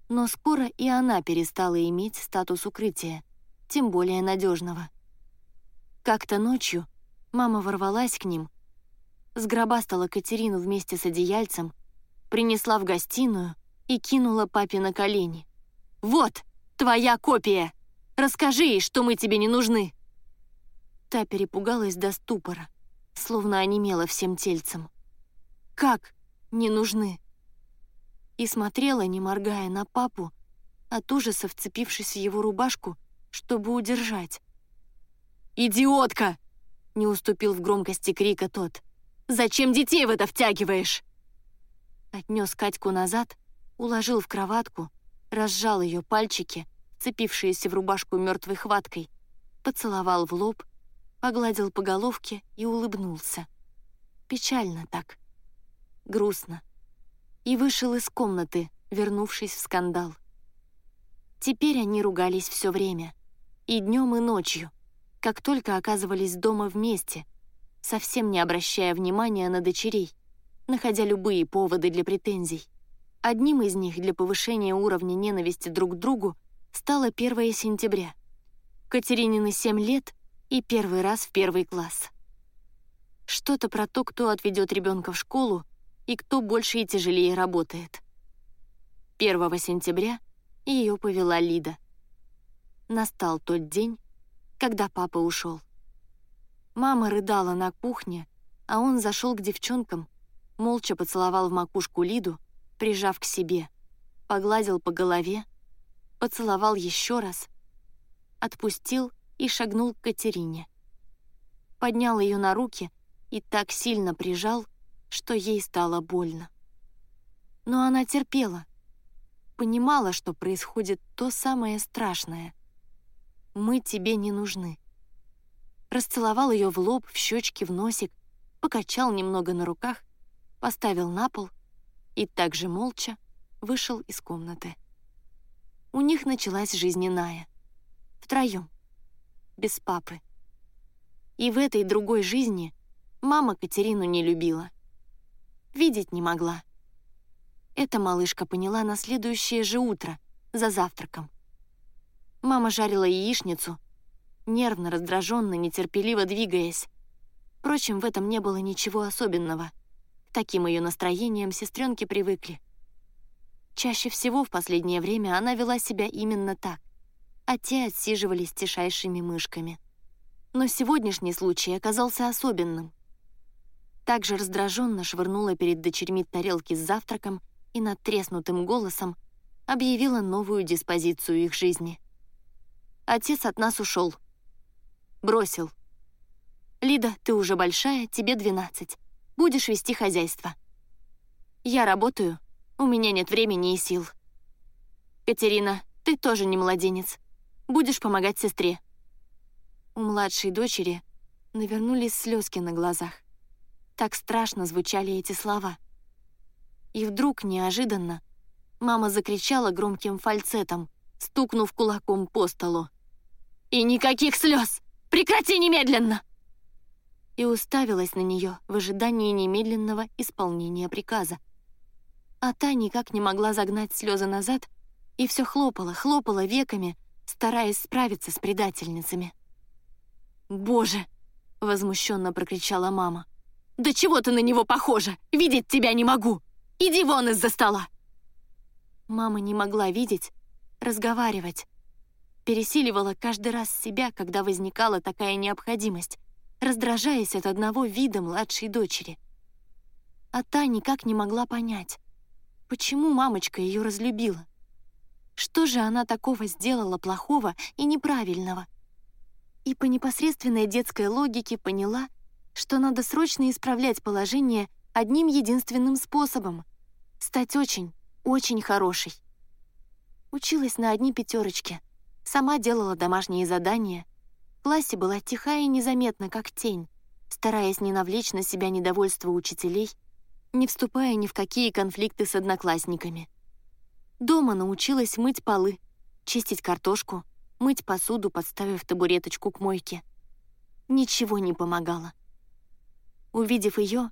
Но скоро и она перестала иметь статус укрытия, тем более надежного. Как-то ночью мама ворвалась к ним — сгробастала Катерину вместе с одеяльцем, принесла в гостиную и кинула папе на колени. «Вот, твоя копия! Расскажи ей, что мы тебе не нужны!» Та перепугалась до ступора, словно онемела всем тельцем. «Как не нужны?» И смотрела, не моргая, на папу, от ужаса вцепившись в его рубашку, чтобы удержать. «Идиотка!» — не уступил в громкости крика тот. Зачем детей в это втягиваешь?» Отнес Катьку назад, уложил в кроватку, разжал ее пальчики, цепившиеся в рубашку мертвой хваткой, поцеловал в лоб, погладил по головке и улыбнулся. Печально так. Грустно. И вышел из комнаты, вернувшись в скандал. Теперь они ругались все время. И днем, и ночью, как только оказывались дома вместе, совсем не обращая внимания на дочерей, находя любые поводы для претензий. Одним из них для повышения уровня ненависти друг к другу стало 1 сентября. Катеринины 7 лет и первый раз в первый класс. Что-то про то, кто отведет ребенка в школу и кто больше и тяжелее работает. 1 сентября ее повела Лида. Настал тот день, когда папа ушел. Мама рыдала на кухне, а он зашел к девчонкам, молча поцеловал в макушку Лиду, прижав к себе, погладил по голове, поцеловал еще раз, отпустил и шагнул к Катерине. Поднял ее на руки и так сильно прижал, что ей стало больно. Но она терпела, понимала, что происходит то самое страшное. «Мы тебе не нужны». Расцеловал ее в лоб, в щечки, в носик, покачал немного на руках, поставил на пол и также молча вышел из комнаты. У них началась жизнь иная. Втроем. Без папы. И в этой другой жизни мама Катерину не любила. Видеть не могла. Эта малышка поняла на следующее же утро, за завтраком. Мама жарила яичницу, нервно, раздраженно, нетерпеливо двигаясь. Впрочем, в этом не было ничего особенного. Таким ее настроениям сестренки привыкли. Чаще всего в последнее время она вела себя именно так, а те отсиживались тишайшими мышками. Но сегодняшний случай оказался особенным. Также раздраженно швырнула перед дочерьми тарелки с завтраком и над треснутым голосом объявила новую диспозицию их жизни. Отец от нас ушел. Бросил. «Лида, ты уже большая, тебе 12. Будешь вести хозяйство. Я работаю, у меня нет времени и сил. Катерина, ты тоже не младенец. Будешь помогать сестре». У младшей дочери навернулись слезки на глазах. Так страшно звучали эти слова — и вдруг, неожиданно, мама закричала громким фальцетом, стукнув кулаком по столу. «И никаких слез! Прекрати немедленно!» И уставилась на нее в ожидании немедленного исполнения приказа. А та никак не могла загнать слезы назад и все хлопала, хлопала веками, стараясь справиться с предательницами. «Боже!» — возмущенно прокричала мама. «Да чего ты на него похожа? Видеть тебя не могу!» Иди вон из-за стола!» Мама не могла видеть, разговаривать. Пересиливала каждый раз себя, когда возникала такая необходимость, раздражаясь от одного вида младшей дочери. А та никак не могла понять, почему мамочка ее разлюбила. Что же она такого сделала плохого и неправильного? И по непосредственной детской логике поняла, что надо срочно исправлять положение одним единственным способом стать очень, очень хорошей. Училась на одни пятерочки, сама делала домашние задания. В классе была тихая и незаметна, как тень, стараясь не навлечь на себя недовольство учителей, не вступая ни в какие конфликты с одноклассниками. Дома научилась мыть полы, чистить картошку, мыть посуду, подставив табуреточку к мойке. Ничего не помогало. Увидев ее,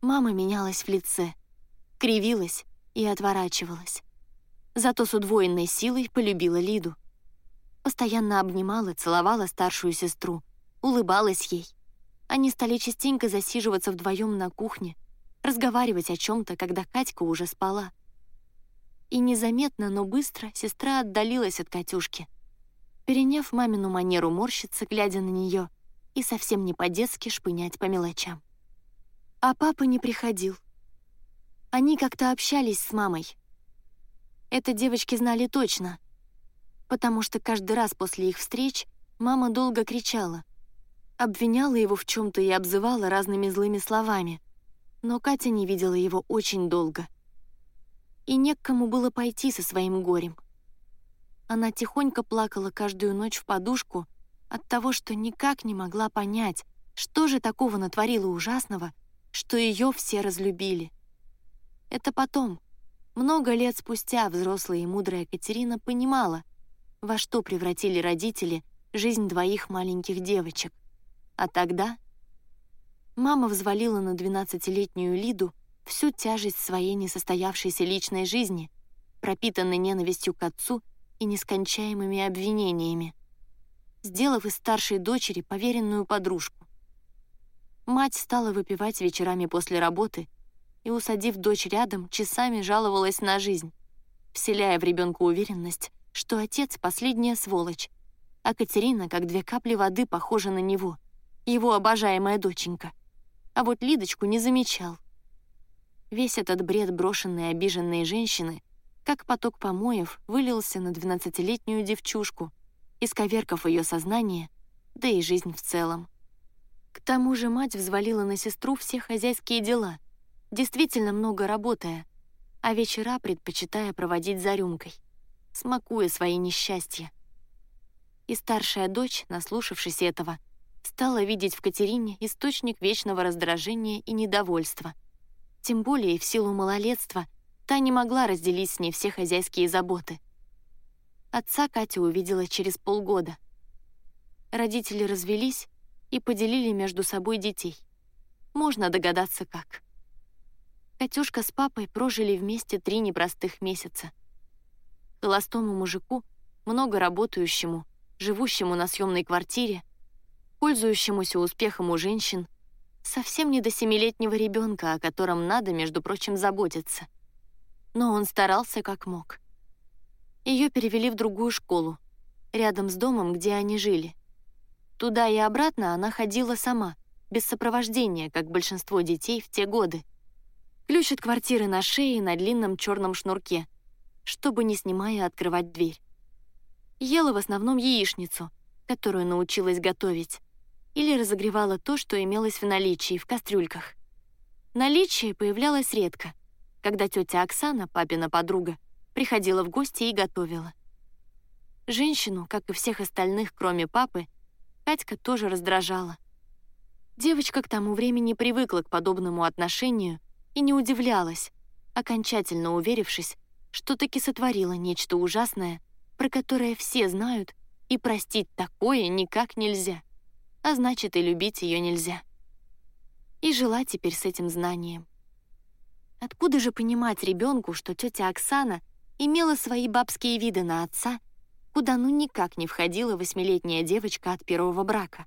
мама менялась в лице — кривилась и отворачивалась. Зато с удвоенной силой полюбила Лиду. Постоянно обнимала, целовала старшую сестру, улыбалась ей. Они стали частенько засиживаться вдвоем на кухне, разговаривать о чем-то, когда Катька уже спала. И незаметно, но быстро сестра отдалилась от Катюшки, переняв мамину манеру морщиться, глядя на нее, и совсем не по-детски шпынять по мелочам. А папа не приходил — они как-то общались с мамой. Это девочки знали точно, потому что каждый раз после их встреч мама долго кричала, обвиняла его в чем-то и обзывала разными злыми словами, но Катя не видела его очень долго. И не к кому было пойти со своим горем. Она тихонько плакала каждую ночь в подушку от того, что никак не могла понять, что же такого натворила ужасного, что ее все разлюбили. Это потом, много лет спустя, взрослая и мудрая Катерина понимала, во что превратили родители жизнь двоих маленьких девочек. А тогда мама взвалила на двенадцатилетнюю Лиду всю тяжесть своей несостоявшейся личной жизни, пропитанной ненавистью к отцу и нескончаемыми обвинениями, сделав из старшей дочери поверенную подружку. Мать стала выпивать вечерами после работы — и, усадив дочь рядом, часами жаловалась на жизнь, вселяя в ребенка уверенность, что отец — последняя сволочь, а Катерина, как две капли воды, похожа на него, его обожаемая доченька. А вот Лидочку не замечал. Весь этот бред брошенной обиженной женщины, как поток помоев, вылился на двенадцатилетнюю девчушку, исковеркав ее сознание, да и жизнь в целом. К тому же мать взвалила на сестру все хозяйские дела, действительно много работая, а вечера предпочитая проводить за рюмкой, смакуя свои несчастья. И старшая дочь, наслушавшись этого, стала видеть в Катерине источник вечного раздражения и недовольства. Тем более в силу малолетства та не могла разделить с ней все хозяйские заботы. Отца Катя увидела через полгода. Родители развелись, и поделили между собой детей. Можно догадаться, как. Катюшка с папой прожили вместе три непростых месяца. Холостому мужику, много работающему, живущему на съемной квартире, пользующемуся успехом у женщин, совсем не до семилетнего ребенка, о котором надо, между прочим, заботиться. Но он старался как мог. Ее перевели в другую школу, рядом с домом, где они жили. Туда и обратно она ходила сама, без сопровождения, как большинство детей в те годы. Ключ от квартиры на шее на длинном черном шнурке, чтобы, не снимая, открывать дверь. Ела в основном яичницу, которую научилась готовить, или разогревала то, что имелось в наличии в кастрюльках. Наличие появлялось редко, когда тетя Оксана, папина подруга, приходила в гости и готовила. Женщину, как и всех остальных, кроме папы, Катька тоже раздражала. Девочка к тому времени привыкла к подобному отношению и не удивлялась, окончательно уверившись, что таки сотворила нечто ужасное, про которое все знают, и простить такое никак нельзя, а значит и любить ее нельзя. И жила теперь с этим знанием. Откуда же понимать ребенку, что тетя Оксана имела свои бабские виды на отца куда ну никак не входила восьмилетняя девочка от первого брака.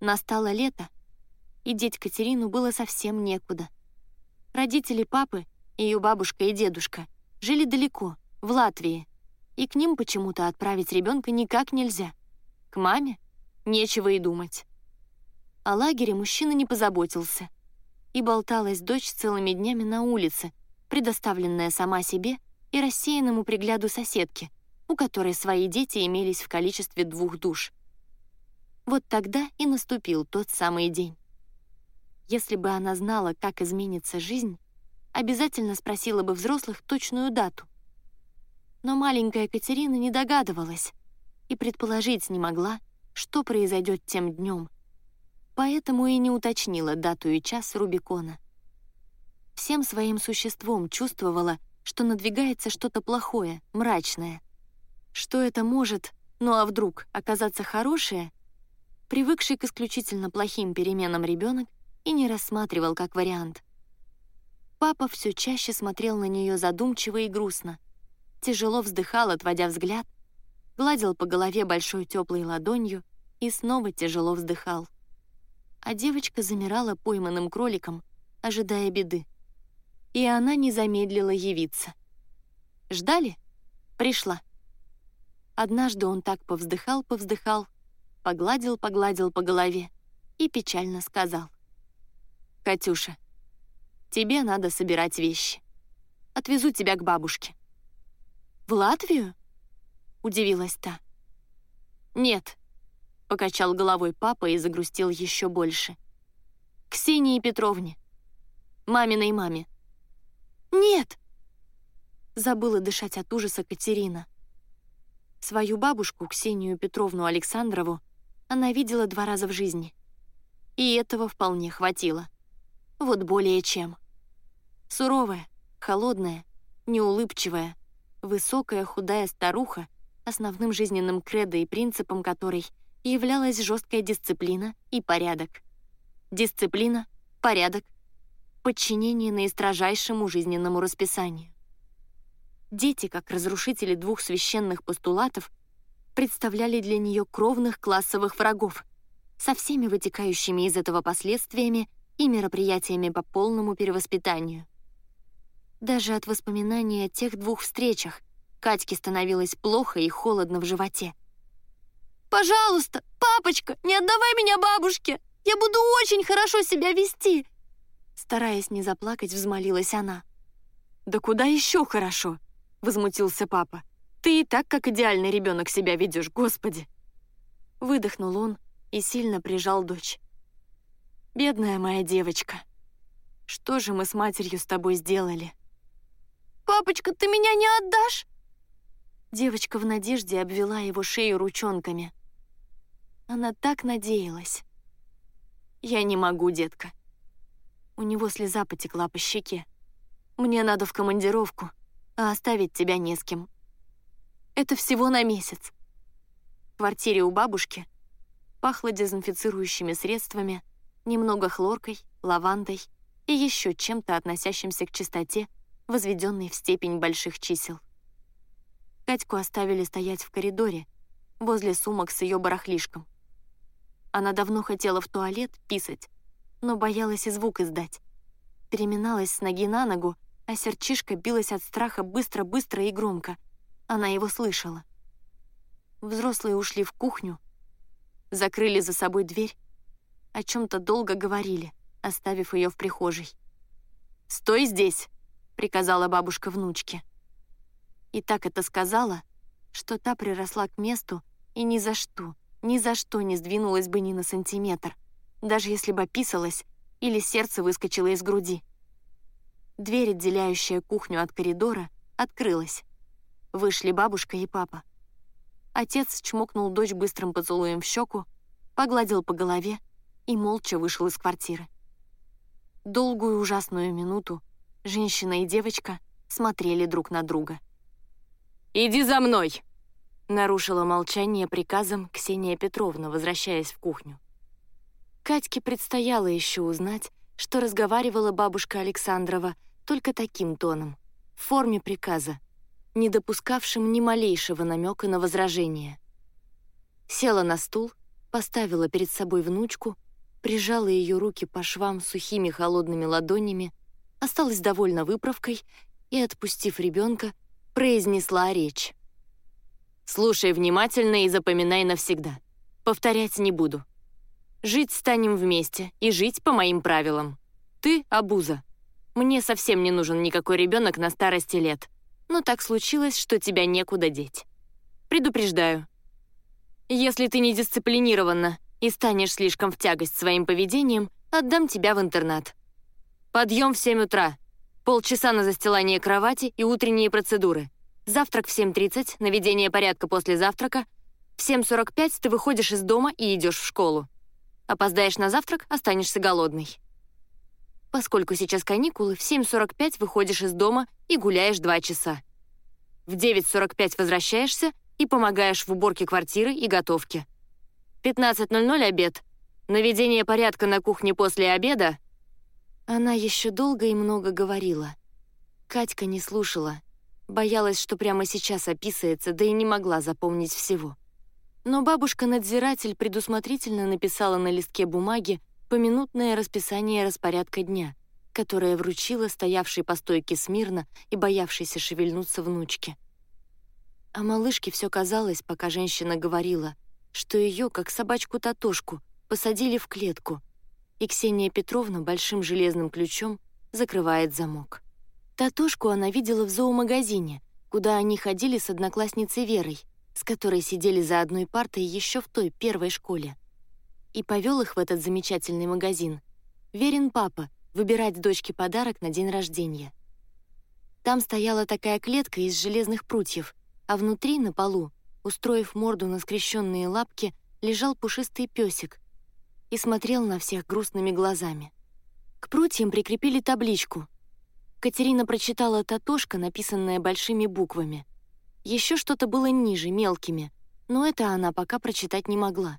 Настало лето, и деть Катерину было совсем некуда. Родители папы, ее бабушка и дедушка, жили далеко, в Латвии, и к ним почему-то отправить ребенка никак нельзя. К маме нечего и думать. О лагере мужчина не позаботился, и болталась дочь целыми днями на улице, предоставленная сама себе и рассеянному пригляду соседки — у которой свои дети имелись в количестве двух душ. Вот тогда и наступил тот самый день. Если бы она знала, как изменится жизнь, обязательно спросила бы взрослых точную дату. Но маленькая Катерина не догадывалась и предположить не могла, что произойдет тем днем, поэтому и не уточнила дату и час Рубикона. Всем своим существом чувствовала, что надвигается что-то плохое, мрачное — что это может, ну а вдруг, оказаться хорошее, привыкший к исключительно плохим переменам ребенок и не рассматривал как вариант. Папа все чаще смотрел на нее задумчиво и грустно, тяжело вздыхал, отводя взгляд, гладил по голове большой теплой ладонью и снова тяжело вздыхал. А девочка замирала пойманным кроликом, ожидая беды. И она не замедлила явиться. Ждали? Пришла. Однажды он так повздыхал-повздыхал, погладил-погладил по голове и печально сказал. «Катюша, тебе надо собирать вещи. Отвезу тебя к бабушке». «В Латвию?» — удивилась та. «Нет», — покачал головой папа и загрустил еще больше. «Ксении Петровне, маминой маме». «Нет!» Забыла дышать от ужаса Катерина. Свою бабушку, Ксению Петровну Александрову, она видела два раза в жизни. И этого вполне хватило. Вот более чем. Суровая, холодная, неулыбчивая, высокая худая старуха, основным жизненным кредо и принципом которой являлась жесткая дисциплина и порядок. Дисциплина, порядок, подчинение наистрожайшему жизненному расписанию. Дети, как разрушители двух священных постулатов, представляли для нее кровных классовых врагов, со всеми вытекающими из этого последствиями и мероприятиями по полному перевоспитанию. Даже от воспоминания о тех двух встречах Катьке становилось плохо и холодно в животе. Пожалуйста, папочка, не отдавай меня бабушке! Я буду очень хорошо себя вести!» Стараясь не заплакать, взмолилась она. «Да куда еще хорошо?» — возмутился папа. «Ты и так, как идеальный ребенок, себя ведешь, господи!» Выдохнул он и сильно прижал дочь. «Бедная моя девочка, что же мы с матерью с тобой сделали?» «Папочка, ты меня не отдашь?» Девочка в надежде обвела его шею ручонками — она так надеялась. «Я не могу, детка». У него слеза потекла по щеке. «Мне надо в командировку, а оставить тебя не с кем. Это всего на месяц». В квартире у бабушки пахло дезинфицирующими средствами, немного хлоркой, лавандой и еще чем-то относящимся к чистоте, возведенной в степень больших чисел. Катьку оставили стоять в коридоре, возле сумок с ее барахлишком. Она давно хотела в туалет писать, но боялась и звук издать. Переминалась с ноги на ногу, а сердчишка билась от страха быстро-быстро и громко. Она его слышала. Взрослые ушли в кухню, закрыли за собой дверь, о чем-то долго говорили, оставив ее в прихожей. «Стой здесь!» — приказала бабушка внучке. И так это сказала, что та приросла к месту и ни за что, ни за что не сдвинулась бы ни на сантиметр, даже если бы описалась или сердце выскочило из груди. Дверь, отделяющая кухню от коридора, открылась. Вышли бабушка и папа. Отец чмокнул дочь быстрым поцелуем в щеку, погладил по голове и молча вышел из квартиры. Долгую ужасную минуту женщина и девочка смотрели друг на друга. «Иди за мной!» Нарушила молчание приказом Ксения Петровна, возвращаясь в кухню. Катьке предстояло еще узнать, что разговаривала бабушка Александрова только таким тоном, в форме приказа, не допускавшим ни малейшего намека на возражение. Села на стул, поставила перед собой внучку, прижала ее руки по швам сухими холодными ладонями, осталась довольна выправкой и, отпустив ребенка, произнесла речь. Слушай внимательно и запоминай навсегда. Повторять не буду. Жить станем вместе и жить по моим правилам. Ты — обуза. Мне совсем не нужен никакой ребенок на старости лет. Но так случилось, что тебя некуда деть. Предупреждаю. Если ты не дисциплинированна и станешь слишком в тягость своим поведением, отдам тебя в интернат. Подъем в 7 утра. Полчаса на застилание кровати и утренние процедуры. Завтрак в 7.30, наведение порядка после завтрака. В 7.45 ты выходишь из дома и идешь в школу. Опоздаешь на завтрак, останешься голодный. Поскольку сейчас каникулы, в 7.45 выходишь из дома и гуляешь 2 часа. В 9.45 возвращаешься и помогаешь в уборке квартиры и готовке. 15.00 обед. Наведение порядка на кухне после обеда. Она еще долго и много говорила. Катька не слушала, Боялась, что прямо сейчас описывается, да и не могла запомнить всего. Но бабушка-надзиратель предусмотрительно написала на листке бумаги поминутное расписание распорядка дня, которое вручила стоявшей по стойке смирно и боявшейся шевельнуться внучке. А малышке все казалось, пока женщина говорила, что ее, как собачку-татошку, посадили в клетку, и Ксения Петровна большим железным ключом закрывает замок. Татушку она видела в зоомагазине, куда они ходили с одноклассницей Верой, с которой сидели за одной партой еще в той первой школе. И повел их в этот замечательный магазин. Верин папа выбирать дочке подарок на день рождения. Там стояла такая клетка из железных прутьев, а внутри, на полу, устроив морду на скрещенные лапки, лежал пушистый песик и смотрел на всех грустными глазами. К прутьям прикрепили табличку Катерина прочитала татошка, написанная большими буквами. Еще что-то было ниже, мелкими, но это она пока прочитать не могла.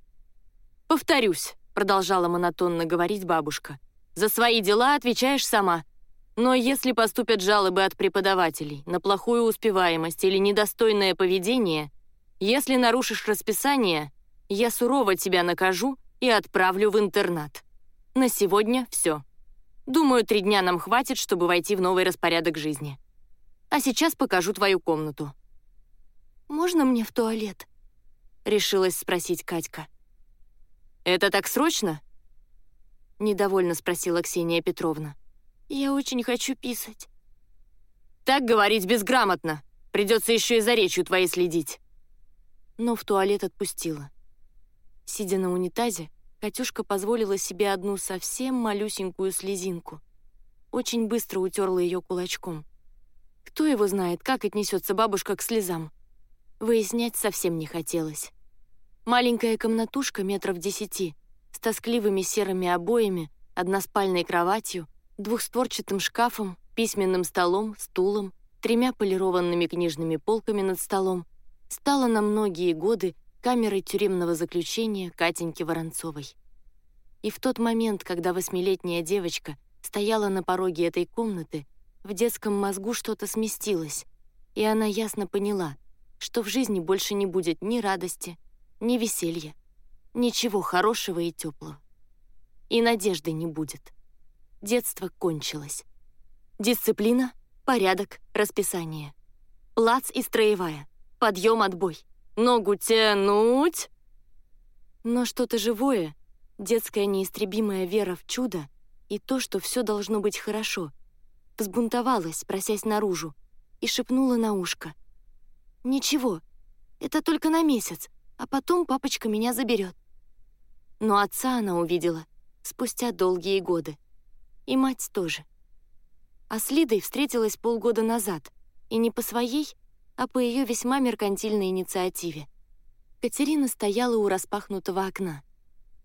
«Повторюсь», — продолжала монотонно говорить бабушка, «за свои дела отвечаешь сама. Но если поступят жалобы от преподавателей на плохую успеваемость или недостойное поведение, если нарушишь расписание, я сурово тебя накажу и отправлю в интернат. На сегодня все. Думаю, три дня нам хватит, чтобы войти в новый распорядок жизни. А сейчас покажу твою комнату». «Можно мне в туалет?» — решилась спросить Катька. «Это так срочно?» — недовольно спросила Ксения Петровна. «Я очень хочу писать». «Так говорить безграмотно. Придется еще и за речью твоей следить». Но в туалет отпустила. Сидя на унитазе, Катюшка позволила себе одну совсем малюсенькую слезинку. Очень быстро утерла ее кулачком. Кто его знает, как отнесется бабушка к слезам? Выяснять совсем не хотелось. Маленькая комнатушка метров десяти, с тоскливыми серыми обоями, односпальной кроватью, двухстворчатым шкафом, письменным столом, стулом, тремя полированными книжными полками над столом, стала на многие годы камерой тюремного заключения Катеньки Воронцовой. И в тот момент, когда восьмилетняя девочка стояла на пороге этой комнаты, в детском мозгу что-то сместилось, и она ясно поняла, что в жизни больше не будет ни радости, ни веселья, ничего хорошего и теплого. И надежды не будет. Детство кончилось. Дисциплина, порядок, расписание. Плац и строевая. Подъем, отбой. Ногу тянуть. Но что-то живое, детская неистребимая вера в чудо и то, что все должно быть хорошо, взбунтовалась, просясь наружу, и шепнула на ушко. «Ничего, это только на месяц, а потом папочка меня заберет. Но отца она увидела спустя долгие годы. И мать тоже. А с Лидой встретилась полгода назад, и не по своей, а по ее весьма меркантильной инициативе. Катерина стояла у распахнутого окна,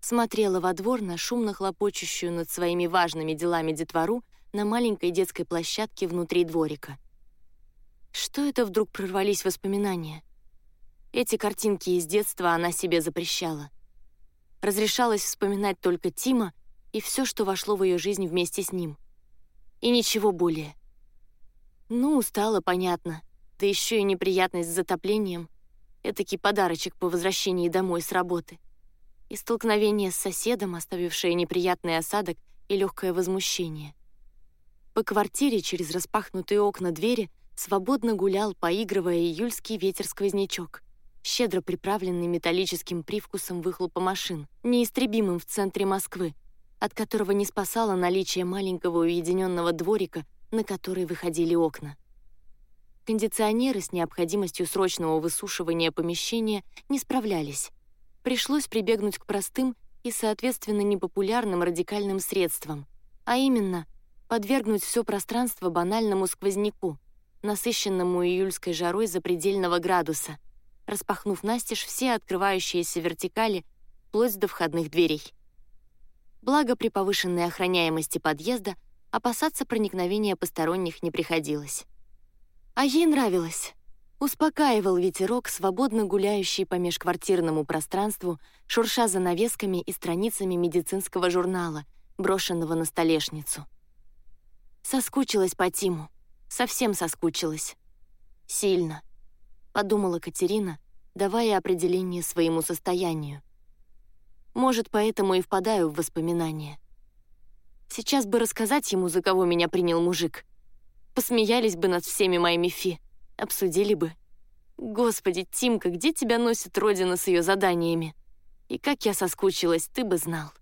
смотрела во двор на шумно хлопочущую над своими важными делами детвору на маленькой детской площадке внутри дворика. Что это вдруг прорвались воспоминания? Эти картинки из детства она себе запрещала. Разрешалось вспоминать только Тима и все, что вошло в ее жизнь вместе с ним. И ничего более. Ну, стало понятно. Да еще и неприятность с затоплением. Этакий подарочек по возвращении домой с работы. И столкновение с соседом, оставившее неприятный осадок и легкое возмущение. По квартире через распахнутые окна двери свободно гулял, поигрывая июльский ветер-сквознячок — щедро приправленный металлическим привкусом выхлопа машин, неистребимым в центре Москвы, от которого не спасало наличие маленького уединенного дворика, на который выходили окна. Кондиционеры с необходимостью срочного высушивания помещения не справлялись. Пришлось прибегнуть к простым и, соответственно, непопулярным радикальным средствам, а именно подвергнуть все пространство банальному сквозняку, насыщенному июльской жарой запредельного градуса — распахнув настежь все открывающиеся вертикали, вплоть до входных дверей. Благо, при повышенной охраняемости подъезда опасаться проникновения посторонних не приходилось. А ей нравилось. Успокаивал ветерок, свободно гуляющий по межквартирному пространству, шурша занавесками и страницами медицинского журнала, брошенного на столешницу. Соскучилась по Тиму. Совсем соскучилась. Сильно. — подумала Катерина, давая определение своему состоянию. Может, поэтому и впадаю в воспоминания. Сейчас бы рассказать ему, за кого меня принял мужик. Посмеялись бы над всеми моими фи, обсудили бы. Господи, Тимка, где тебя носит Родина с ее заданиями? И как я соскучилась, ты бы знал.